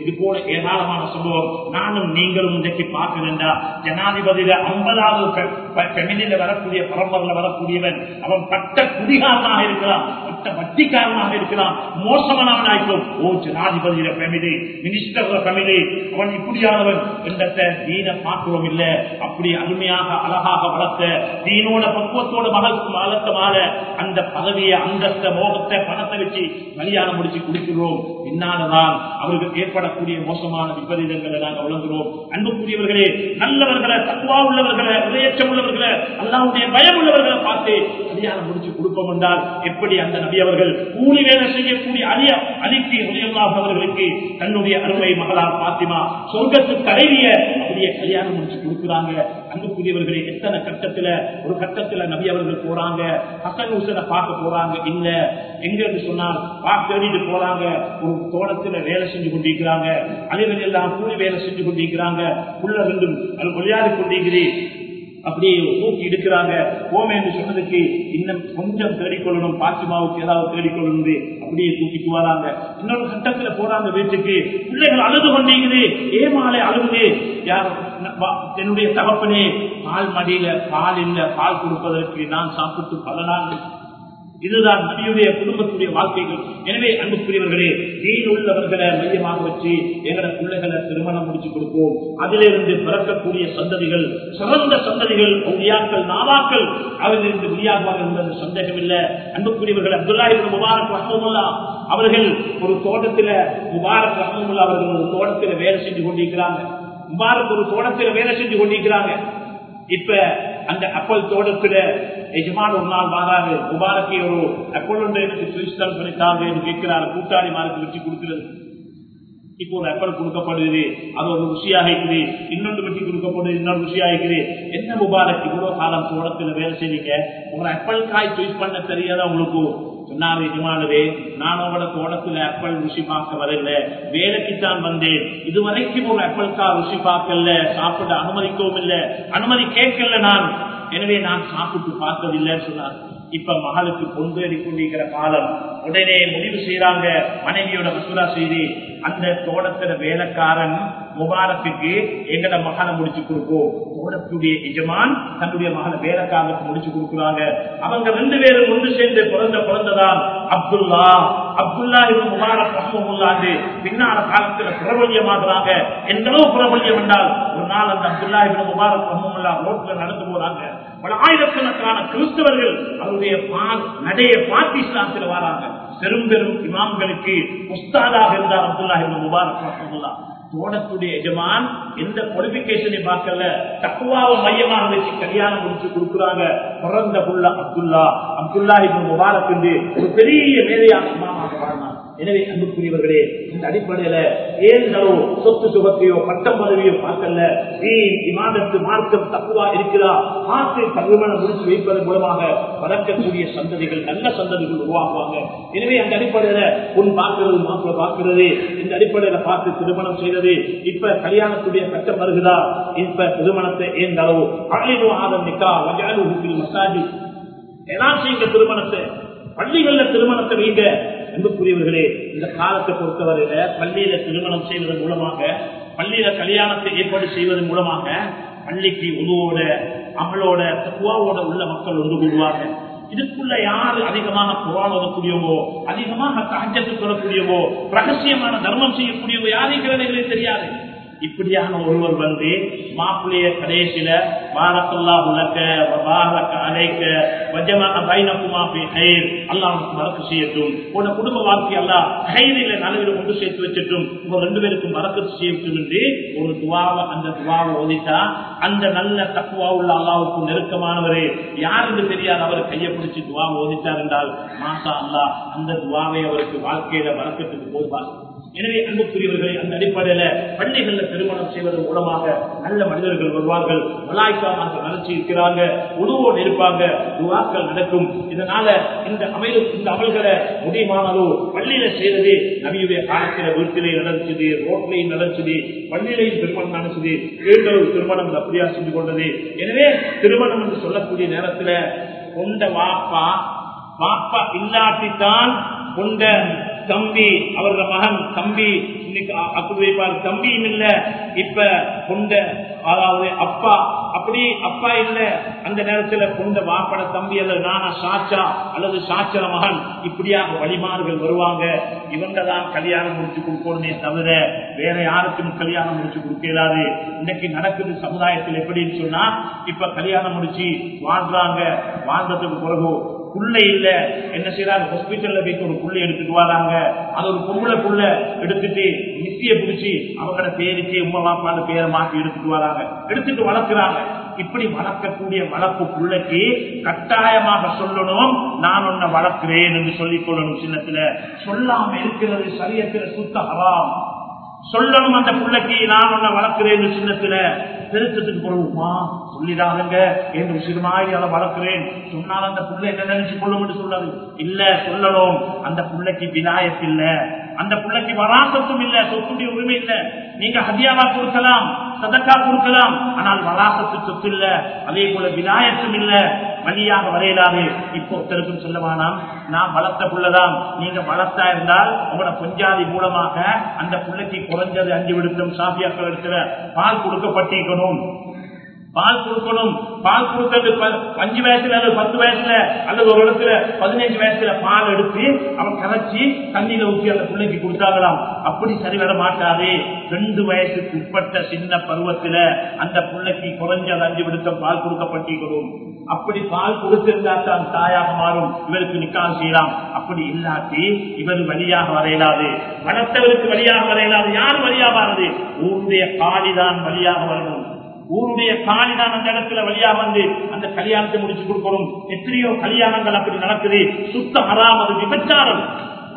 S1: இது போல ஏராளமான சம்பவம் நானும் நீங்களும் இன்றைக்கு பார்க்க வேண்டாம் ஜனாதிபதியில ஐம்பதாவது பெமினில வரக்கூடிய பரம்பரில் வரக்கூடியவன் அவன் பட்ட குடிகாரனாக இருக்கிறான் பட்ட வட்டிக்காரனாக இருக்கலாம் மோசமானவன் ஆயிட்டோம் ஓ ஜனாதிபதியில ஃபேமிலி மினிஸ்டர் ஃபேமிலி அவன் இப்படியானவன் என்ற தீன பார்க்கிறோம் இல்ல. அப்படி அருமையாக அழகாக வளர்த்த தீனோட பக்குவத்தோட மகளுக்கு வளர்த்தமான அந்த பதவியை அந்தஸ்த மோகத்தை பணத்தை வச்சு கல்யாணம் முடிச்சு குடிக்கிறோம். பின்னால்தான் அவருக்கு ஏற்படக்கூடிய மோசமான விபரீதங்களை நாங்கள் வழங்குகிறோம் அன்புக்குரியவர்களே நல்லவர்களை தக்குவா உள்ளவர்களை உதயச்சம் உள்ளவர்களை அல்லாவுடைய பயம் உள்ளவர்களை பார்த்து கல்யாணம் முடிச்சு கொடுப்போம் என்றால் எப்படி அந்த நபி அவர்கள் கூலி வேலை செய்யக்கூடிய அலிய அலிக்கு உதயமாக அவர்களுக்கு தன்னுடைய அருமை மகளார் பாத்திமா சொர்க்கத்து தலைவிய அப்படியே கல்யாணம் முடிச்சு கொடுக்குறாங்க அன்புக்குரியவர்களே எத்தனை கட்டத்துல ஒரு கட்டத்துல நபி அவர்கள் போறாங்க? ஹசன் ஹுசனை பார்க்க போறாங்க. இல்ல எங்க சொன்னால் பார்க்க போறாங்க. ஒரு தோட்டத்துல வேலை செஞ்சு கொண்டிருக்கிறாங்க. அனைவரும் எல்லாம் கூலி வேலை செஞ்சு கொண்டிருக்கிறாங்க. உள்ள ரெண்டும் அது விளையாடி கொண்டிருக்கிறேன். அப்படியே தூக்கி எடுக்கிறாங்க. போமே என்று சொன்னதுக்கு இன்னும் கொஞ்சம் தேடிக்கொள்ளணும். பாத்திமாவுக்கு ஏதாவது தேடிக்கொள்ளணும் அப்படியே தூக்கிட்டு வராங்க. இன்னொரு கட்டத்துல போறாங்க வீட்டுக்கு பிள்ளைகள் அழுது கொண்டீங்குது. ஏமாலை அழுகுது. யார் என்னுடைய தகப்பனே பால் மடியில பால் இல்ல. பால் கொடுப்பதற்கு நான் சாப்பிட்டு பல நாள் இதுதான் நபியுடைய குடும்பத்துடைய வாழ்க்கைகள். எனவே அன்புக்குரியவர்களே தீன் உள்ளவர்களை மையமாக வச்சு எங்களை பிள்ளைகளை திருமணம் முடிச்சு கொடுப்போம். அதிலிருந்து பிறக்கக்கூடிய சந்ததிகள் சிறந்த சந்ததிகள் ஒளியாக்கள் நாவாக்கள் அவர்களிருந்து வெளியாகுவார்கள் என்பது சந்தேகம் இல்லை அன்புக்குரியவர்கள் அப்துல்லா முபாரக் ரஹமுல்லா அவர்கள் ஒரு தோட்டத்தில் முபாரக் ரஹமுல்லா அவர்கள் ஒரு தோட்டத்தில் வேலை செஞ்சு கொண்டிருக்கிறாங்க. முபாரக் ஒரு தோட்டத்தில் வேலை செஞ்சு கொண்டிருக்கிறாங்க. இப்ப அந்த அப்பல் தோட்டத்தில் எஜமான் ஒரு நாள் வாராரு முபாரக்கி ஒரு அப்பல் எனக்கு சுவிஸ்தான் பண்ணித்தாங்க என்று கேட்கிறாரு. கூட்டாளி மாருக்கு வெற்றி கொடுக்கிறது. இப்போ ஒரு அப்பல் கொடுக்கப்படுது அது ஒரு ருசியாக இருக்குது இன்னொன்று வெட்டி கொடுக்கப்படுது இன்னொரு ருசியாக இருக்குது என்ன முபாரக் இவ்வளோ காலம் தோட்டத்தில் வேலை செய்வீங்க உங்களை அப்பல் காய் சூஸ் பண்ண தெரியாதா உங்களுக்கு? சொன்னார் எஜமானவே நான் உங்களோட தோட்டத்தில் அப்பல் ருசி பார்க்க வரல. வேலைக்குத்தான் வந்தேன். இதுவரைக்கும் ஒரு அப்பல் கா ருசி பார்க்கல. சாப்பிட அனுமதிக்கவும் இல்லை. அனுமதி கேட்கல நான். எனவே நான் சாப்பிட்டு பார்த்ததில்லைன்னு சொன்னார். இப்ப மகளுக்கு பொந்தேறி கொண்டிருக்கிற காலம் உடனே முடிவு செய்யறாங்க மனைவியோட மசூரா செய்தி அந்த தோட்டத்துல வேலைக்காரன் முபாரத்துக்கு எங்கட மகனை முடிச்சு கொடுப்போம் தோட்டத்துடைய எஜமான் தன்னுடைய மகனை வேலைக்காரனுக்கு முடிச்சு கொடுக்குறாங்க. அவங்க ரெண்டு பேரும் ஒன்று சேர்ந்து பிறந்த பிறந்ததான் அப்துல்லா. அப்துல்லா இவன் முபாரக் ரஹமுல்லாண்டு பின்னால காலத்துல பிரபல்யமாகறாங்க. எந்த அளவு பிரபல்யம் என்றால் ஒரு நாள் அந்த அப்துல்லா இவன் முபாரக் ரஹமுல்லா ரோட்ல நடந்து போறாங்க. பல ஆயிரக்கணக்கான கிறிஸ்தவர்கள் அவருடைய நடைய பார்த்து இஸ்லாத்தில் வராங்க. பெரும் பெரும் இமாம்களுக்கு உஸ்தாதாக இருந்தார் அப்துல்லா இவன் முபாரக் அப்துல்லா தோட்டத்துடைய எஜமான் எந்த குவாலிபிகேஷனை பார்க்கல. தக்குவாவை மையமாக வச்சு கல்யாணம் முடிச்சு கொடுக்குறாங்க. பிறந்த புள்ள அப்துல்லா. அப்துல்லா இப்ப முபாரக் என்று ஒரு பெரிய மேதையாக இமாமாக வாழ்ந்தாங்க எனவே அன்புக்குரியவர்களே இந்த அடிப்படையில ஏந்தோ சொத்து சுகத்தையோ பட்டம் பதவியோ பார்க்கல? இமாதத்து மார்க்கம் தக்குவா இருக்கிறா? பார்த்து திருமணம் முடிச்சு வைப்பதன் மூலமாக வளர்க்கக்கூடிய சந்ததிகள் நல்ல சந்ததிகள் உருவாக்குவாங்க எனவே அந்த அடிப்படையில பொன் பார்க்கிறது மாப்பிள பார்க்கிறது. இந்த அடிப்படையில பார்த்து திருமணம் செய்தது. இப்ப கல்யாணத்துடைய கட்டம் வருகிறா இப்ப திருமணத்தை ஏந்த அளவு அழிவு ஆதம் நிக்கா வஜாலு மசாஜி எல்லாம் செய்யுங்க திருமணத்தை பள்ளிகள்ல திருமணத்தை வைங்க. அன்புக்குரியவர்களே இந்த காலத்தை பொறுத்தவரையில பள்ளியில திருமணம் செய்வதன் மூலமாக பள்ளியில கல்யாணத்தை ஏற்பாடு செய்வதன் மூலமாக பள்ளிக்கு உணவோட அமலோட தக்குவாவோட உள்ள மக்கள் ஒன்று கூடுவாங்க இதுக்குள்ள யாரு அதிகமாக குரான் ஓதக்கூடியவோ அதிகமாக காஞ்சத்து சொல்லக்கூடியவோ ரகசியமான தர்மம் செய்யக்கூடியவோ யாருக்கிறதே தெரியாது. இப்படியான ஒருவர் வந்து மாப்பிள்ளைய கடைசியில பாரக்கல்லா உலக்க பாரக்க அலைக்க அல்லாஹ் மறக்கு செய்யட்டும். உன குடும்ப வாழ்க்கை எல்லாம் ஹைரில நல்லவிட கொண்டு சேர்த்து வச்சிட்டும். உங்க ரெண்டு பேருக்கும் மறக்கு செய்யட்டும் என்று ஒரு துவாவை அந்த துவாவை ஒதித்தா அந்த நல்ல தக்குவா உள்ள அல்லாவுக்கு நெருக்கமானவரே யார் என்று தெரியாது அவர் கையை பிடிச்சி துவா ஒதித்தார் என்றால் மாசா அல்லா அந்த துவாவை அவருக்கு வாழ்க்கையில மறக்கத்துக்கு போதுவார் எனவே அன்புக்குரியவர்களை அந்த அடிப்படையில பள்ளிகள்ல திருமணம் செய்வதன் மூலமாக நல்ல மனிதர்கள் வருவார்கள். மலாய்க்காமாக நினைச்சு இருக்கிறாங்க உணவோடு இருப்பாங்க துவாக்கள் நடக்கும். இதனால இந்த அமைவு இந்த அமல்களை முடியுமானதோ பள்ளியில செய்தது நபியுடைய காலத்தில வீட்டிலே நடந்துச்சு ரோட்லையும் நடந்துச்சு பள்ளியிலையும் திருமணம் நடந்துச்சு வீட்டில் திருமணம் அப்படியா செஞ்சு கொண்டது. எனவே திருமணம் என்று சொல்லக்கூடிய நேரத்துல கொண்ட வாப்பா வாப்பா இல்லாட்டித்தான் கொண்ட தம்பி அவரோட மகன் தம்பி இன்னைக்கு அப்படி வைப்பார். தம்பியும் இல்ல இப்ப கொண்ட அதாவது அப்பா. அப்படி அப்பா இல்ல அந்த நேரத்துல கொண்ட வாப்பட தம்பி அல்லது நானா சாச்சா அல்லது சாச்சர மகன் இப்படியாக வழிமாறுகள் வருவாங்க. இவங்க தான் கல்யாணம் முடிச்சு கொடுக்கணுமே தவிர வேற யாருக்கும் கல்யாணம் முடிச்சு கொடுக்க இயலாது. இன்னைக்கு நடக்குது சமுதாயத்தில் எப்படின்னு சொன்னா இப்ப கல்யாணம் முடிச்சு வாழ்றாங்க. வாழ்ந்ததுக்கு பிறகு புள்ள இல்ல என்ன செய்யறாங்க ஹாஸ்பிட்டல்ல போயிட்டு ஒரு புள்ள எடுத்துட்டு வராங்க. அது ஒரு பொம்பளை புள்ள எடுத்துட்டு மிஸ்ஸிய பிடிச்சி அவங்களோட பேருக்கு உமா பாப்பான்னு பேரை மாத்தி எடுத்துட்டு வராங்க. எடுத்துட்டு வளர்க்கிறாங்க. இப்படி வளர்க்கக்கூடிய வளர்ப்பு பிள்ளைக்கு கட்டாயமாக சொல்லணும். நான் உன்னை வளர்க்கிறேன் என்று சொல்லிக் கொள்ளணும் சின்னத்துல. சொல்லாம இருக்கிறது சரியத்துல சுத்த ஹராம். சொல்லணும் அந்த பிள்ளைக்கு நான் உன்னை வளர்க்கிறேன் சின்னத்துல. பெருக்கத்துக்கு போடுவோமா சொல்லிடாதுங்க என்று உசிறுமாய் அதை வளர்க்கிறேன். சொன்னால் அந்த பிள்ளை என்ன நினைச்சு கொள்ளும் என்று சொல்லாது. இல்ல சொல்லணும். அந்த பிள்ளைக்கு விநாயகம் இல்ல. அந்த பிள்ளைக்கு வராசத்தும் இல்ல. சொத்துடைய உரிமை இல்ல. நீங்க ஹதியாவா கொடுக்கலாம் சதக்கா கொடுக்கலாம். ஆனால் வராசத்து சொத்து இல்ல. அதே போல விநாயகத்தும் இல்ல. வழியாக வரையலாது. இப்போ ஒருத்தருக்கும் சொல்லவானாம் நான் வளர்த்த புள்ளதான். நீங்க வளர்த்தா இருந்தால் உங்களோட பொஞ்சாதி மூலமாக அந்த புள்ளைக்கு குறைஞ்சது அஞ்சு விடுத்தம் சாப்பியாக்கள் இருக்கிற பால் கொடுக்கப்பட்டிருக்கணும். பால் கொடுக்கணும். பால் கொடுக்கிறது அஞ்சு வயசுல அல்லது பத்து வயசுல அல்லது ஒரு இடத்துல பதினஞ்சு வயசுல பால் எடுத்து அவன் கரைச்சி தண்ணியில ஊற்றி அந்த பிள்ளைக்கு கொடுத்தாங்களாம். அப்படி சரி வர மாட்டாது. ரெண்டு வயசுக்கு உட்பட்ட சின்ன பருவத்துல அந்த பிள்ளைக்கு அந்த அஞ்சு விடுத்தம் பால் கொடுக்கப்பட்டிருக்கிறோம் அப்படி பால் கொடுத்திருந்தா தான் தாயாக மாறும். இவருக்கு நிக்கால் செய்யலாம். அப்படி இல்லாட்டி இவர் வழியாக வரையலாது. வளர்த்தவருக்கு வழியாக வரையலாது. யார் வழியாக வராது ஊருடைய காலிதான் வழியாக வரணும். ஊருடைய காலிதான் அந்த இடத்துல வழியா வந்து அந்த கல்யாணத்தை முடிச்சு கொடுக்கணும். எத்தனையோ கல்யாணங்கள் அப்படி நடக்குது. சுத்த ஹராம் அது விபச்சாரம்.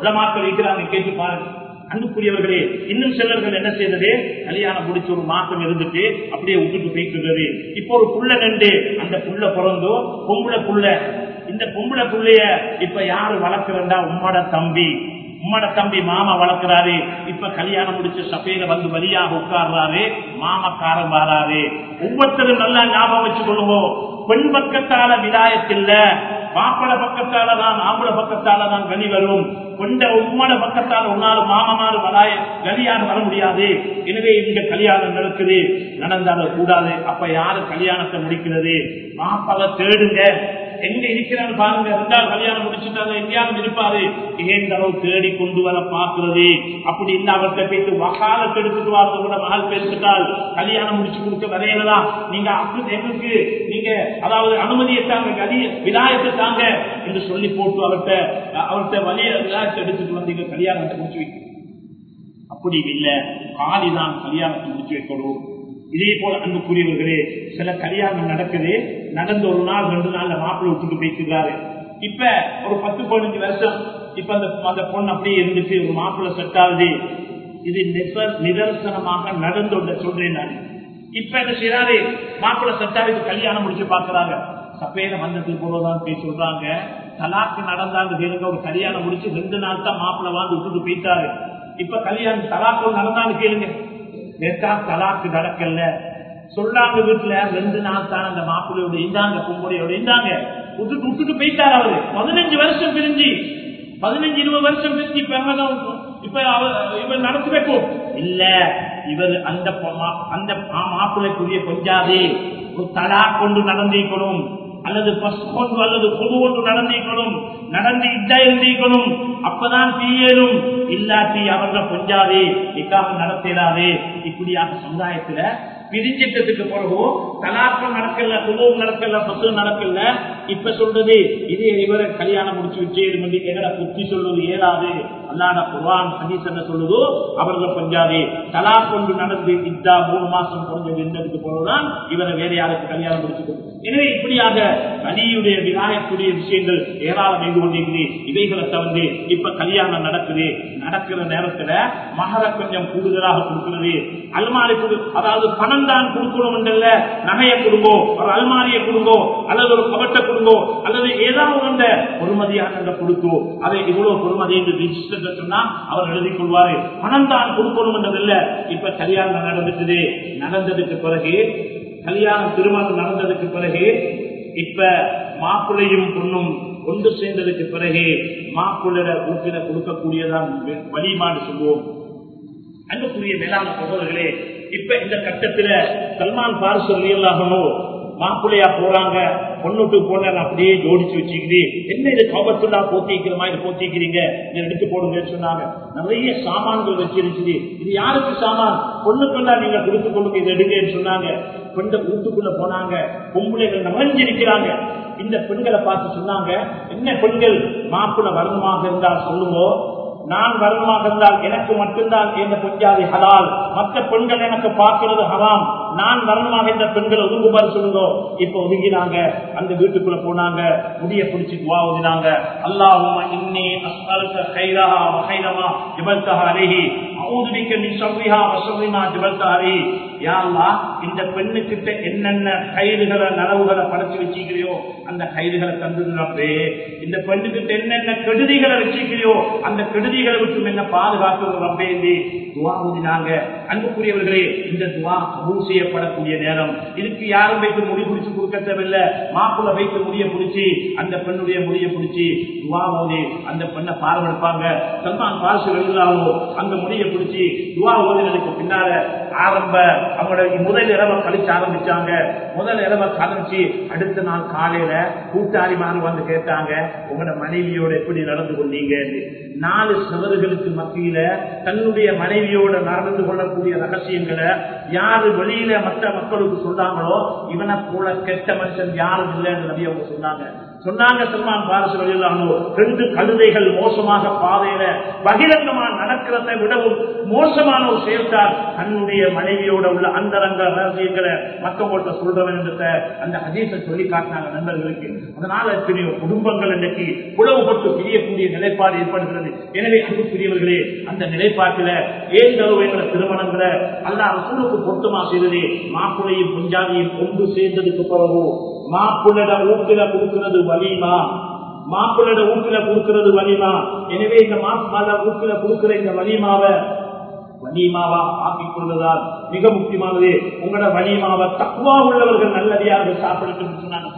S1: உலமாக்கள் இருக்கிறாங்க கேட்டு பாருங்க. அன்புக்குரியவர்களே இன்னும் சிலர்கள் என்ன செய்தது? கல்யாணம் முடிச்சு ஒரு மாசம் இருந்துட்டு அப்படியே விட்டுட்டு போயிட்டு இப்போ ஒரு புள்ள நின்று அந்த புள்ள பிறந்தோ பொம்பளை புள்ள. இந்த பொம்பளை புள்ளைய இப்ப யாரு வளர்க்கிறண்டா உம்மோட தம்பி. உம்மட தம்பி மாமா வளர்க்கிறாரு. இப்ப கல்யாணம் முடிச்சு சபையில வந்து வழியாக உட்கார்றாரு. மாமக்காரன் வராரு. ஒவ்வொருத்தரும் நல்லா ஞாபகம் வச்சு கொள்ளுவோம் பெண் பக்கத்தால விதாயத்தில்ல மாப்பிள பக்கத்தால தான் ஆம்பள பக்கத்தால தான் கனி வரும். கொண்ட உம்மோட பக்கத்தால் உன்னால மாமனாரு வராய கலியாரம் வர முடியாது. எனவே இங்க கல்யாணம் நடக்குது. நடந்தாலும் கூடாது. அப்ப யாரு கல்யாணத்தை முடிக்கிறது? மாப்பாவை தேடுங்க. எங்க இருக்கிறான்னு பாருங்க. ரெண்டாவது கல்யாணம் முடிச்சுட்டாங்க. எங்கேயாவது இருப்பாரு. ஏன் தேடி கொண்டு வர பாக்குறது அப்படி இல்ல அவர்கிட்ட போயிட்டு வக்காலத்தை எடுத்துட்டு வரது கூட மகள் பேசிட்டால் கல்யாணம் முடிச்சு கொடுக்க வரையலாம் நீங்க அப்படி எங்களுக்கு நீங்க அதாவது அனுமதியை தாங்க கதி விதாயத்தை தாங்க என்று சொல்லி போட்டு அவர்கிட்ட அவர்கிட்ட வலிய விதாயத்தை எடுத்துட்டு வந்தீங்க கல்யாணத்தை முடிச்சு வைக்கணும். அப்படி இல்ல. காலிதான் கல்யாணத்தை முடிச்சு வைக்கணும். இதே போல அன்புக்குரியவர்களே சில கல்யாணம் நடக்குது. நடந்த ஒரு நாள் ரெண்டு நாள்ல மாப்பிள்ளை விட்டுட்டு போய்க்கிறாரு இப்ப ஒரு பத்து பதினஞ்சு வருஷம் இப்ப அந்த அந்த பொண்ணு அப்படியே இருந்துச்சு ஒரு மாப்பிள்ளை செட் ஆகுது. இது நிச- நிதர்சனமாக நடந்து சொல்றேன் நான். இப்ப என்ன செய்யறாரு மாப்பிள்ளை செட் ஆகுது கல்யாணம் முடிச்சு பாக்குறாங்க. சப்பேர வந்ததுக்கு போலதான் போய் சொல்றாங்க. தலாக்கு நடந்தாங்க கேளுங்க ஒரு கல்யாணம் முடிச்சு ரெண்டு நாள் தான் மாப்பிள்ளை வாழ்ந்து விட்டுட்டு போயிட்டாரு. இப்ப கல்யாணம் தலாக்கு நடந்தான்னு கேளுங்க. நேத்தா தலாக்கு நடக்கல சொல்றாங்க வீட்டுல ரெண்டு நாள் தான் அந்த மாப்பிள்ளையோட இருந்தாங்க பொம்பளையோட இருந்தாங்க விட்டுட்டு விட்டுட்டு போயிட்டாரு அவரு. பதினஞ்சு வருஷம் பிரிஞ்சு. பதினஞ்சு இருபது வருஷம் பிரிஞ்சு இப்ப இப்ப இவர் நடத்தி வைக்கும் இல்ல இவர் அந்த மா- அந்த மா- மாப்பிள்ளைக்குரிய கொஞ்சாதே ஒரு தலா கொண்டு நடந்தே நடந்திருக்கணும் அல்லது பஸ் கொண்டு அல்லது பொது கொண்டு நடந்திருக்கணும் நடந்து இட்டா இருந்திருக்கணும் அப்பதான் தீயேனும். இல்லாட்டி அவர்கள் கொஞ்சாதே. நிக்காக நடத்திடாதே இப்படியாக சமுதாயத்துல பிரிஞ்சிட்டதுக்கு பிறகு தலாக்கம் நடக்கல குழுவும் நடக்கல பசு நடக்கல. இப்ப சொல்றது இது இவரை கல்யாணம் முடிச்சு வச்சு எங்களை புத்தி சொல்வது இயலாது அல்லாத குர்ஆன் ஹதீஸ் என்ன சொல்லுதோ அவர்கள் கொஞ்சாதே தலா கொண்டு நடந்து இத்தா மூணு மாசம் கொஞ்சம் இருந்ததுக்கு போலதான் இவரை வேற யாருக்கு கல்யாணம் முடிச்சுக்கணும் எனவே இப்படியாக அலியுடைய விநாயகத்துடைய விஷயங்கள் ஏராளம் செய்து கொண்டிருக்குது. இவைகளை தவிர்த்து இப்ப கல்யாணம் நடக்குது. நடக்கிற நேரத்துல மகர கொஞ்சம் கூடுதலாக கொடுக்கிறது. அல்மாரி கொடு அதாவது பணம் தான் கொடுக்கணும் என்றல்ல நகையை கொடுங்கோ ஒரு அல்மாரியை கொடுங்கோ அல்லது ஒரு கவட்டை கொடுங்கோ அல்லது ஏதாவது ஒருமதியாக பொறுமதியாக கொடுத்தோ அதை இவ்வளவு பொறுமதி என்று சொன்னா அவர் எழுதி கொள்வாரு. பணம் தான் கொடுக்கணும் என்றதில்ல. இப்ப கல்யாணம் நடந்துட்டுது. நடந்ததுக்கு பிறகு கல்யாணம் திருமணம் நடந்ததுக்கு பிறகு இப்ப மாப்பிள்ளையும் பொண்ணும் ஒன்று சேர்ந்ததுக்கு பிறகு மாப்பிள்ளை ஊட்டில கொடுக்கக்கூடியதான் வழிபாடு சொல்லுவோம். அன்புக்குரிய மேலான சகோதரர்களே இப்ப இந்த கட்டத்துல சல்மான் பாரசு சொல்லியல்லாகணும் மாப்பிள்ளையா போறாங்க பொண்ணுட்டு போன அப்படியே ஜோடிச்சு வச்சுக்கிறேன் என்ன இது கவத்துள்ளா போத்திக்கிற மாதிரி போத்திக்கிறீங்க? இதை எடுத்து போடுங்கன்னு சொன்னாங்க. நிறைய சாமான்கள் வச்சிருச்சு இது யாருக்கு சாமான்? பொண்ணுக்குள்ளா நீங்க கொடுத்து கொடுக்க இதை எடுங்கன்னு சொன்னாங்க. பெண்ட வீட்டுக்குள்ள போனாங்க. பொம்பளைகள் நிறைஞ்சிருக்கிறாங்க இந்த பெண்களை பார்த்து சொன்னாங்க என்ன பெண்கள் மாப்பிள்ள வரணுமாக இருந்தால் சொல்லுவோம் நான் வருணமாக இருந்தால் எனக்கு மட்டும்தான் என்ன பொஞ்சாதி ஹலால். மற்ற பெண்கள் எனக்கு பார்க்கிறது ஹராம். நான் வருணமாக இந்த பெண்கள் ஒதுங்குமாறு சொல்லுதோ? இப்ப ஒதுங்கினாங்க. அந்த வீட்டுக்குள்ள போனாங்க. முடிய பிடிச்சி துவா ஒதுனாங்க அல்லாஹுமா இன்னி அஸ்அலுக கைரஹா வகைரமா ஜபல்தஹா அலைஹி. அஊது பிக்க மின் ஷர்ரிஹா வஷர்ரிமா ஜபல்தஹா அலைஹி. யா அல்லாஹ் இந்த பெண்ணுக்கிட்ட என்னென்ன கயிறுகளை நலவுகளை படைச்சு வச்சிக்கிறியோ அந்த கயிறுகளை தந்துடுறப்பே இந்த பெண்ணுக்கிட்ட என்னென்ன கெடுதிகளை வச்சிக்கிறியோ அந்த கெடுதிகளை விட்டு என்ன பாதுகாத்து ரப்பே துவா ஊதினாங்க. அன்புக்குரியவர்களே இந்த துவா கபூல் செய்யப்படக்கூடிய நேரம். இதுக்கு யாரும் வைத்து முடி பிடிச்சு கொடுக்க தேவையில்லை. மாப்பிள்ள வைத்து முடிய பிடிச்சி அந்த பெண்ணுடைய முடிய பிடிச்சி துவா ஓதி அந்த பெண்ணை பார்வெடுப்பாங்க சல்மான் பாசு எழுதுறாங்களோ அந்த முடிய பிடிச்சி துவா ஓதினதுக்கு பின்னால ஆரம்ப அவங்களோட முதல் இரவை கழிச்சு ஆரம்பிச்சாங்க. முதல் இரவை கழிச்சு அடுத்த நாள் காலையில கூட்டாளி வந்து கேட்டாங்க உங்களோட மனைவியோட எப்படி நடந்து கொண்டீங்க நாலு சிவர்களுக்கு மத்தியில தன்னுடைய மனைவியோட நடந்து கொள்ளக்கூடிய ரகசியங்களை யாரு வெளியில மற்ற மக்களுக்கு சொல்றாங்களோ இவனை போல கெட்ட மனுஷன் யாரும் இல்லைன்னு நபி அவங்க சொன்னாங்க. சொன்னாங்க சல்மான் பாரசு வெளியிலானோ ரெண்டு கழுதைகள் மோசமாக பாதையில பகிரங்கமா நடக்கிறதை விடவும் மோசமான ஒரு செயல்தான் தன்னுடைய மனைவியோட உள்ள அந்தரங்க ரகசியங்களை மற்றவங்கள்ட்ட சொல்றவன் என்ற அந்த அஜீசை சொல்லி காட்டினாங்க நண்பர்களுக்கு. அதனால பெரிய குடும்பங்கள் இன்னைக்கு புலவுபட்டு பிரியக்கூடிய நிலைப்பாடு ஏற்படுகிறது. எனவே அன்புக்குரியவர்களே அந்த நிலைப்பாட்டில ஏன் தருவ எங்களை திருமணங்களை அல்ல அரசூலுக்கு பொருத்தமா செய்ததே? மாப்பிளையும் புஞ்சாதியும் கொண்டு சேர்ந்ததுக்கு பிறகு மாப்பிள்ளட ஊக்கில கொடுக்கிறது வலிமா? மாப்பிள்ளட ஊக்கில கொடுக்கிறது வலிமா? எனவே இந்த மாப்பிள்ள ஊக்கில கொடுக்கிற இந்த வலிமாவை வலிமாவா ஆக்கிக் கொள்வதால் மிக முக்கியமானது உங்களோட வலிமாவை தக்குவா உள்ளவர்கள் நல்லடியார்கள் சாப்பிடட்டும் சொன்னாங்க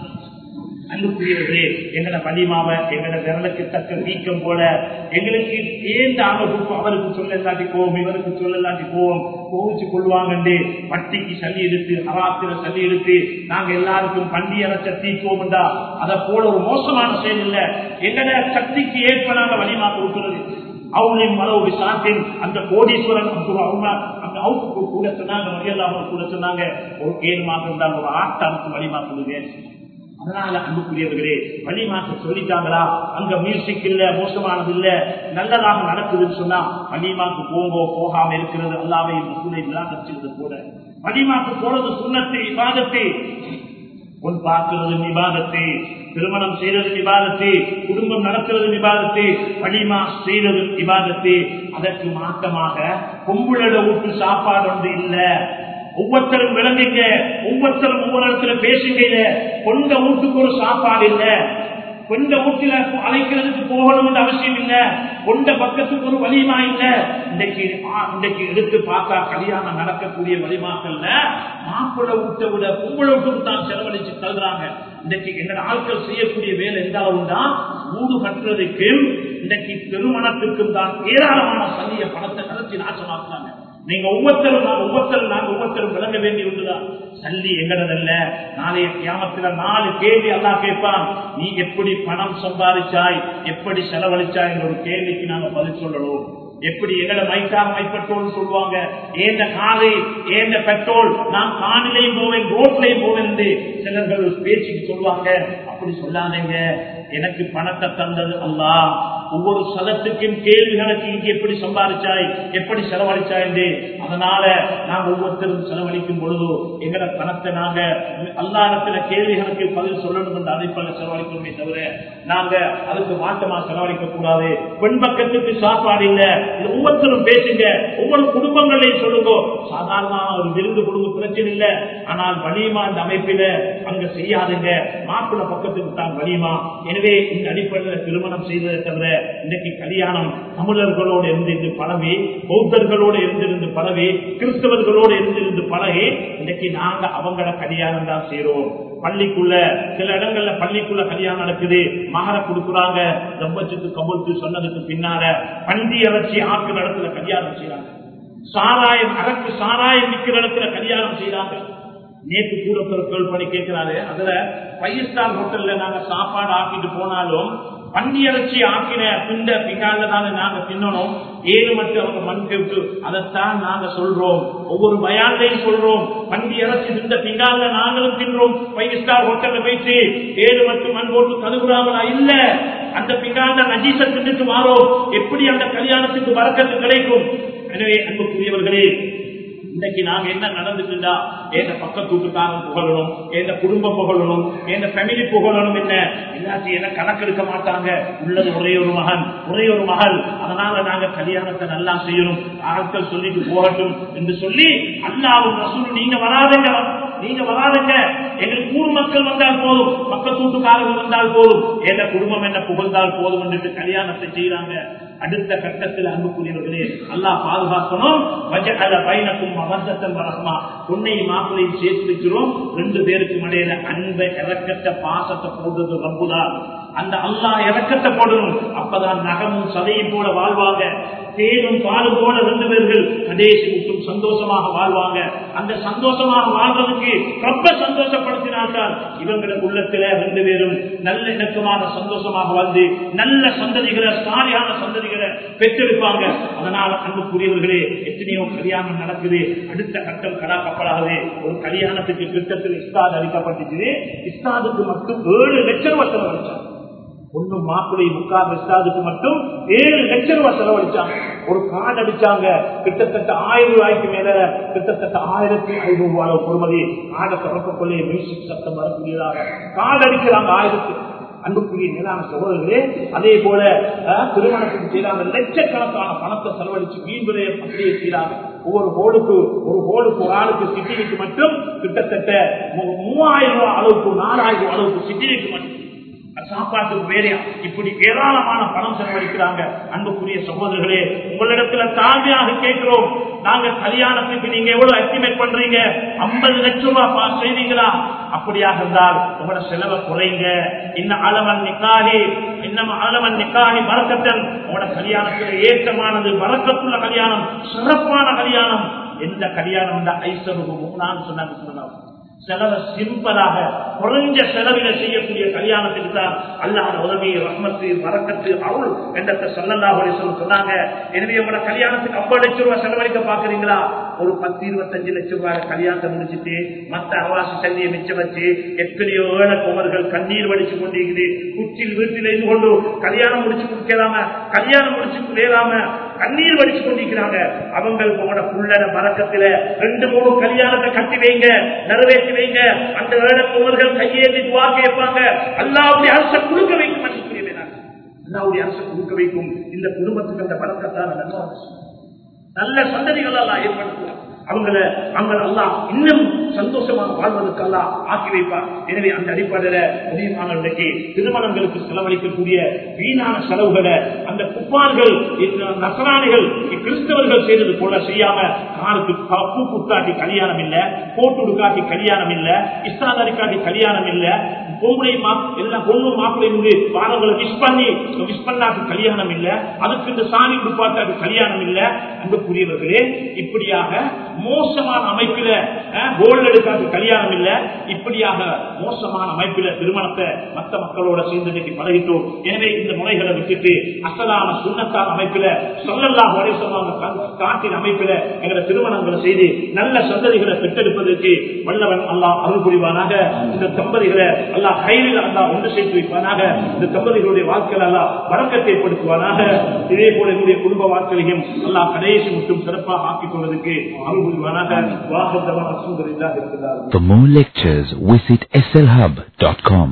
S1: அன்புக்குரியவர்களே எங்கட வலிமாவை எங்களை விரலுக்கு தக்க வீக்கம் போல எங்களுக்கு ஏந்த அவருக்கு அவருக்கு சொல்லலாட்டி போவோம் இவருக்கு சொல்லலாட்டி போவோம் கோவிச்சு கொள்வாங்கண்டு பட்டிக்கு சளி எடுத்து ஹராத்திர சளி எடுத்து நாங்க எல்லாருக்கும் பண்டி அரைச்ச தீக்குவோம்டா அதை போல ஒரு மோசமான செயல் இல்ல. எங்கட சக்திக்கு ஏற்ப நாங்க வலிமா கொடுக்கிறது. அவளையும் மரவு சாத்தின் அந்த கோடீஸ்வரன் அவங்க அந்த அவுக்கு கூட சொன்னாங்க மரியாதை கூட சொன்னாங்க ஒரு ஏழு மாசம் இருந்தால் ஒரு ஆட்டாவுக்கு வலிமா கொடுங்க. அதனால அன்புக்குரியவர்களே வழிமாற்ற சொல்லிட்டாங்களா? அங்க மியூசிக் இல்ல மோசமானது இல்ல நல்லதாக நடக்குதுன்னு சொன்னா வழிமாக்கு போங்கோ போகாம இருக்கிறது. அல்லாவே மசூலை நிராகரிச்சது கூட வழிமாக்கு போறது சுண்ணத்தை விவாதத்தை பொன் பார்க்கிறது விவாதத்தை திருமணம் செய்தது விவாதத்தை குடும்பம் நடத்துறது விவாதத்தை வலிமா செய்தது விவாதத்தை அதற்கு மாற்றமாக பொம்புளட ஊட்டு சாப்பாடு ஒன்று இல்லை. ஒவ்வொருத்தரும் விளங்குங்க ஒவ்வொருத்தரும் ஒவ்வொரு இடத்துல பேசுங்க கொண்ட வீட்டுக்கு ஒரு சாப்பாடு இல்லை. கொண்ட வீட்டுல அழைக்கிறதுக்கு போகணும்னு அவசியம் இல்ல. கொண்ட பக்கத்துக்கு ஒரு வலிமா இல்ல. இன்னைக்கு இன்னைக்கு எடுத்து பார்த்தா கல்யாணம் நடக்கக்கூடிய வலிமாக்கள்ல மாப்பிள்ள வீட்டை விட பொம்பளை வீட்டுக்கு தான் செலவழிச்சு தருகிறாங்க இன்னைக்கு எங்க ஆட்கள் செய்யக்கூடிய வேலை எந்த அளவுதான் வீடு கட்டுறதுக்கும் இன்னைக்கு திருமணத்துக்கும் தான் ஏராளமான சல்லிய பணத்தை கலத்தி நாசமாக்குறாங்க. நீங்க ஒவ்வொருத்தரும் நான் ஒவ்வொருத்தரும் நாங்க ஒவ்வொருத்தரும் விளங்க வேண்டி ஒன்றுதான் சல்லி எங்கடதல்ல? நாளைய கியாமத்துல நாலு கேள்வி எல்லாம் கேட்பான். நீ எப்படி பணம் சம்பாதிச்சாய் எப்படி செலவழிச்சாய் என்ற ஒரு கேள்விக்கு நாங்க பதில் சொல்லணும். எப்படி எங்கட மைக்காக மைப்பெட்ரோல் சொல்லுவாங்க. ஏந்த காரை ஏந்த பெட்ரோல்? நான் காணிலையும் போவேன் ரோட்லையும் போவேன் என்று சிலர்கள் பேச்சுக்கு சொல்லுவாங்க. அப்படி சொல்லாதீங்க. எனக்கு பணத்தை தந்தது அல்லா ஒவ்வொரு சதத்துக்கும் கேள்விகளுக்கு இங்கே எப்படி சம்பாதிச்சாய் எப்படி செலவழிச்சாய் என்று. அதனால நாங்கள் ஒவ்வொருத்தரும் செலவழிக்கும் பொழுது எங்கட பணத்தை நாங்க அல்லாடத்துல கேள்விகளுக்கு பதில் சொல்லணும் என்று அதைப்பல செலவழிக்கணுமே தவிர நாங்க அதுக்கு மாற்றமா செலவழிக்க கூடாது. பெண் பக்கத்துக்கு சாப்பாடு இல்லை ஒவ்வொருத்தரும் பேசுங்க. ஒவ்வொரு குடும்பங்களையும் சொல்லுங்க. சாதாரணமான ஒரு விருந்து கொடுங்க பிரச்சனை இல்லை. ஆனால் வலியுமா இந்த அமைப்பில? அங்க செய்யாதுங்க. மாப்பிள்ள பக்கத்துக்கு தான் வலியுமா? எனவே இந்த அடிப்படையில் திருமணம் செய்ததை தவிர இன்னைக்கு கல்யாணம் தமிழர்களோடு இருந்திருந்து பழவி பௌத்தர்களோடு இருந்திருந்து பழவி கிறிஸ்தவர்களோடு இருந்திருந்து பழகி இன்னைக்கு நாங்க அவங்கள கல்யாணம் தான் செய்யறோம் பள்ளிக்குள்ள சில இடங்கள்ல பள்ளிக்குள்ள கல்யாணம் நடக்குது. மகர கொடுக்குறாங்க. தம்பத்துக்கு கபுல்க்கு சொன்னதுக்கு பின்னால பண்டி இறைச்சி ஆக்கு இடத்துல கல்யாணம் செய்யறாங்க சாராயம் அரக்கு சாராயம் விற்கிற இடத்துல கல்யாணம் செய்யறாங்க நேற்று கூட பொருட்கள் பண்ணி கேட்கிறாரு. அதுல ஃபைவ் ஸ்டார் ஹோட்டல்ல நாங்க சாப்பாடு ஆக்கிட்டு போனாலும் பண்டி இறைச்சி ஆக்கின பிண்ட பிகால தானே நாங்க தின்னணும்? ஏழு மட்டும் அவங்க மண் கேட்டு அதைத்தான் நாங்க சொல்றோம். ஒவ்வொரு பயாந்தையும் சொல்றோம். பண்டி இறைச்சி தின்ற பிங்கால நாங்களும் தின்றோம். ஃபைவ் ஸ்டார் ஹோட்டல்ல போயிட்டு ஏழு மட்டும் மண் போட்டு கழுகுறாங்களா இல்ல. அந்த பிங்கால நஜீச தின்னுட்டு மாறும் எப்படி அந்த கல்யாணத்துக்கு வரக்கத்து கிடைக்கும்? எனவே அன்புக்குரியவர்களே இன்னைக்கு நாங்க என்ன நடந்துட்டுண்டா எந்த பக்கத்து கூட்டுக்காரன் புகழணும் எந்த குடும்பம் புகழணும் எந்த ஃபேமிலி புகழணும் என்ன? எல்லாத்தையும் என்ன கணக்கெடுக்க மாட்டாங்க. உள்ளது ஒரே ஒரு மகன் ஒரே ஒரு மகள். அதனால நாங்க கல்யாணத்தை நல்லா செய்யணும். ஆட்கள் சொல்லிட்டு போகட்டும் என்று சொல்லி அல்லாவும் ரசூலும் நீங்க வராதுங்க. நீங்க வராதுங்க. எங்கள் ஊர் மக்கள் வந்தால் போதும். மக்கள் கூட்டுக்காரர்கள் வந்தால் போதும். எந்த குடும்பம் என்ன புகழ்ந்தால் போதும் என்று கல்யாணத்தை செய்யறாங்க அடுத்த கட்டத்தில் அன்புக்குரியவர்களே அல்லாஹ் பாதுகாக்கணும். பயணக்கும் அவசத்தம் வரகமா பொன்னையும் மாப்பிளையும் சேர்த்து வைக்கிறோம். ரெண்டு பேருக்கு இடையில அன்பை இறக்கத்தை பாசத்தை போடுறது ரம்புதான் அந்த அல்லாஹ் இறக்கத்தை போடணும். அப்பதான் நகமும் சதையும் போல வாழ்வாங்க. தேனும் பாலும் போல ரெண்டு பேர்கள் கடைசி சந்தோஷமாக வாழ்வாங்க. அந்த சந்தோஷமாக வாழ்றதுக்கு ரொம்ப சந்தோஷப்படுத்தினால்தான் இவங்களுக்கு உள்ளத்துல ரெண்டு பேரும் நல்ல இணக்கமான சந்தோஷமாக வாழ்ந்து நல்ல சந்ததிகளை சாரியான சந்ததிகளை பெற்றெடுப்பாங்க அதனால அன்புக்குரியவர்களே எத்தனையோ கல்யாணம் நடக்குது. அடுத்த கட்டம் கடாக்கப்படாது ஒரு கல்யாணத்துக்கு திட்டத்தில் இஸ்தாது அளிக்கப்பட்டுச்சு. இஸ்தாதுக்கு மட்டும் ஏழு லட்சம் வருஷம் செலவழிச்சாங்க ஒண்ணு மாப்பிளை முக்கா இஸ்தாதுக்கு மட்டும் ஏழு லட்சம் ரூபாய் செலவழிச்சாங்க. ஒரு கார்டு அடிச்சாங்க. கிட்டத்தட்ட ஆயிரம் ரூபாய்க்கு மேல கிட்டத்தட்ட ஆயிரத்தி ஐநூறு ரூபாய் பொறுமதி கார்டை திறக்கக்குள்ளே மியூசிக் சத்தம் வரக்கூடியதாக. கார்டு அடிக்கிறாங்க ஆயிரத்தி. அன்புக்குரிய மேலான சகோதரர்களே அதே போல திருமணத்துக்கு செய்யறாங்க லட்சக்கணக்கான பணத்தை செலவழிச்சு மீன் விலையம் அப்படியே செய்யறாங்க ஒவ்வொரு ஹோலுக்கு ஒரு ஹோலுக்கு ஒரு ஆளுக்கு சிட்டிக்கு மட்டும் கிட்டத்தட்ட மூவாயிரம் ரூபாய் அளவுக்கு நாலாயிரம் ரூபாய் அளவுக்கு சிட்டிக்கு மட்டும். சாப்பாட்டுக்கு வேறையா இப்படி ஏராளமான பணம் செலவழிக்கிறாங்க. அன்புக்குரிய சகோதரர்களே உங்களிடத்துல தாழ்மையாக கேட்கிறோம். நாங்க கல்யாணத்துக்கு நீங்க எவ்வளவு எஸ்டிமேட் பண்றீங்க? ஐம்பது லட்சம் ரூபாய் பாஸ் செய்வீங்களா? அப்படியாக இருந்தால் உங்களோட செலவை குறைங்க. இன்னும் அளவன் நிக்காகி இன்னும் அளவன் நிக்காகி வரக்கத்தன் உங்களோட கல்யாணத்துல ஏற்றமானது வரக்கத்துள்ள கல்யாணம் சிறப்பான கல்யாணம். எந்த கல்யாணம் தான் ஐஸ்வரகு மூணான்னு சொன்னாங்க செலவை சிம்பிளாக குறைஞ்ச செலவில செய்யக்கூடிய கல்யாணத்துக்கு தான் அல்லாத உதவி ரஹ்மத்து மறக்கத்து அருள் என்ற சொல்லல்லாஹ் சொன்னாங்க. எனவே உங்களோட கல்யாணத்துக்கு ஐம்பது லட்சம் ரூபாய் செலவழிக்க பாக்குறீங்களா ஒரு பத்து இருபத்தஞ்சு லட்சம் ரூபாய் கல்யாணத்தை முடிச்சுட்டு மத்த அவாசி தண்ணியை மிச்சம் வச்சு எத்தனையோ ஏழை குமர்கள் கண்ணீர் வடிச்சு கொண்டிருக்குது. குச்சில் வீட்டில் இருந்து கொண்டு கல்யாணம் முடிச்சு கொடுக்கலாம? கல்யாணம் முடிச்சு கொடுக்கலாம? கண்ணீர் வடிச்சு கொண்டிருக்கிறாங்க. அவங்க உங்களோட புள்ளன மறக்கத்துல ரெண்டு மூணு கல்யாணத்தை கட்டி வைங்க நிறைவேற்றி வைங்க. அந்த ஏழை குமர்கள் கையேந்தி துவா கேட்பாங்க. அல்லாவுடைய அரசை கொடுக்க வைக்கும் அல்லாவுடைய அரசை கொடுக்க வைக்கும் இந்த குடும்பத்துக்கு அந்த பழக்கத்தான நல்ல நல்ல சந்ததிகள் எல்லாம் ஏற்படுத்துவார். அவங்கள அவங்க எல்லாம் இன்னும் சந்தோஷமாக வாழ்வதற்கு எல்லாம் ஆக்கி வைப்பார். எனவே அந்த அடிப்படையில உதயமானவர்களுக்கு திருமணங்களுக்கு செலவழிக்கக்கூடிய வீணான செலவுகளை அந்த குப்பார்கள் நசராணிகள் கிறிஸ்தவர்கள் செய்தது போல செய்யாம மாருக்கு பூ குத்தாட்டி கல்யாணம் இல்ல போட்டு கல்யாணம் இல்ல இஸ்தாதாரிக்காட்டி கல்யாணம் இல்ல பொம்பளை எல்லாம் பொண்ணு மாப்பிள்ளை இருந்து பாடங்களை விஷ் பண்ணி விஷ் பண்ணாக்கு கல்யாணம் இல்ல அதுக்கு இந்த சாமி குடுப்பாட்டாக்கு கல்யாணம் இல்ல. அன்புக்குரியவர்களே இப்படியாக மோசமான அமைப்பில கோல்டு எடுக்காது கல்யாணம் இல்ல இப்படியாக மோசமான அமைப்பில திருமணத்தை மற்ற மக்களோட சேர்ந்து இன்னைக்கு பழகிட்டோம். எனவே இந்த முறைகளை விட்டுட்டு அசலான சுண்ணத்தான அமைப்பில சொல்லல்லா வரைசமாக காட்டின் அமைப்பில எங்களை திருமணங்களை செய்து நல்ல சந்ததிகளை பெற்றெடுப்பதற்கு வல்லவன் அல்லா அருள் புரிவானாக. இந்த தம்பதிகளை அல்லாஹ் கையில் அல்லா ஒன்று சேர்த்து வைப்பானாக. இந்த தம்பதிகளுடைய வாழ்க்கையில் அல்லா வழக்கத்தை ஏற்படுத்துவானாக இதே போல என்னுடைய குடும்ப வாழ்க்கையையும் அல்லா கடைசி மட்டும் சிறப்பாக ஆக்கிக் கொள்வதற்கு அருள் புரிவானாக. வாசத்தமான சூழ்நிலை இருக்கிறார்
S2: For more lectures, visit slhub.com.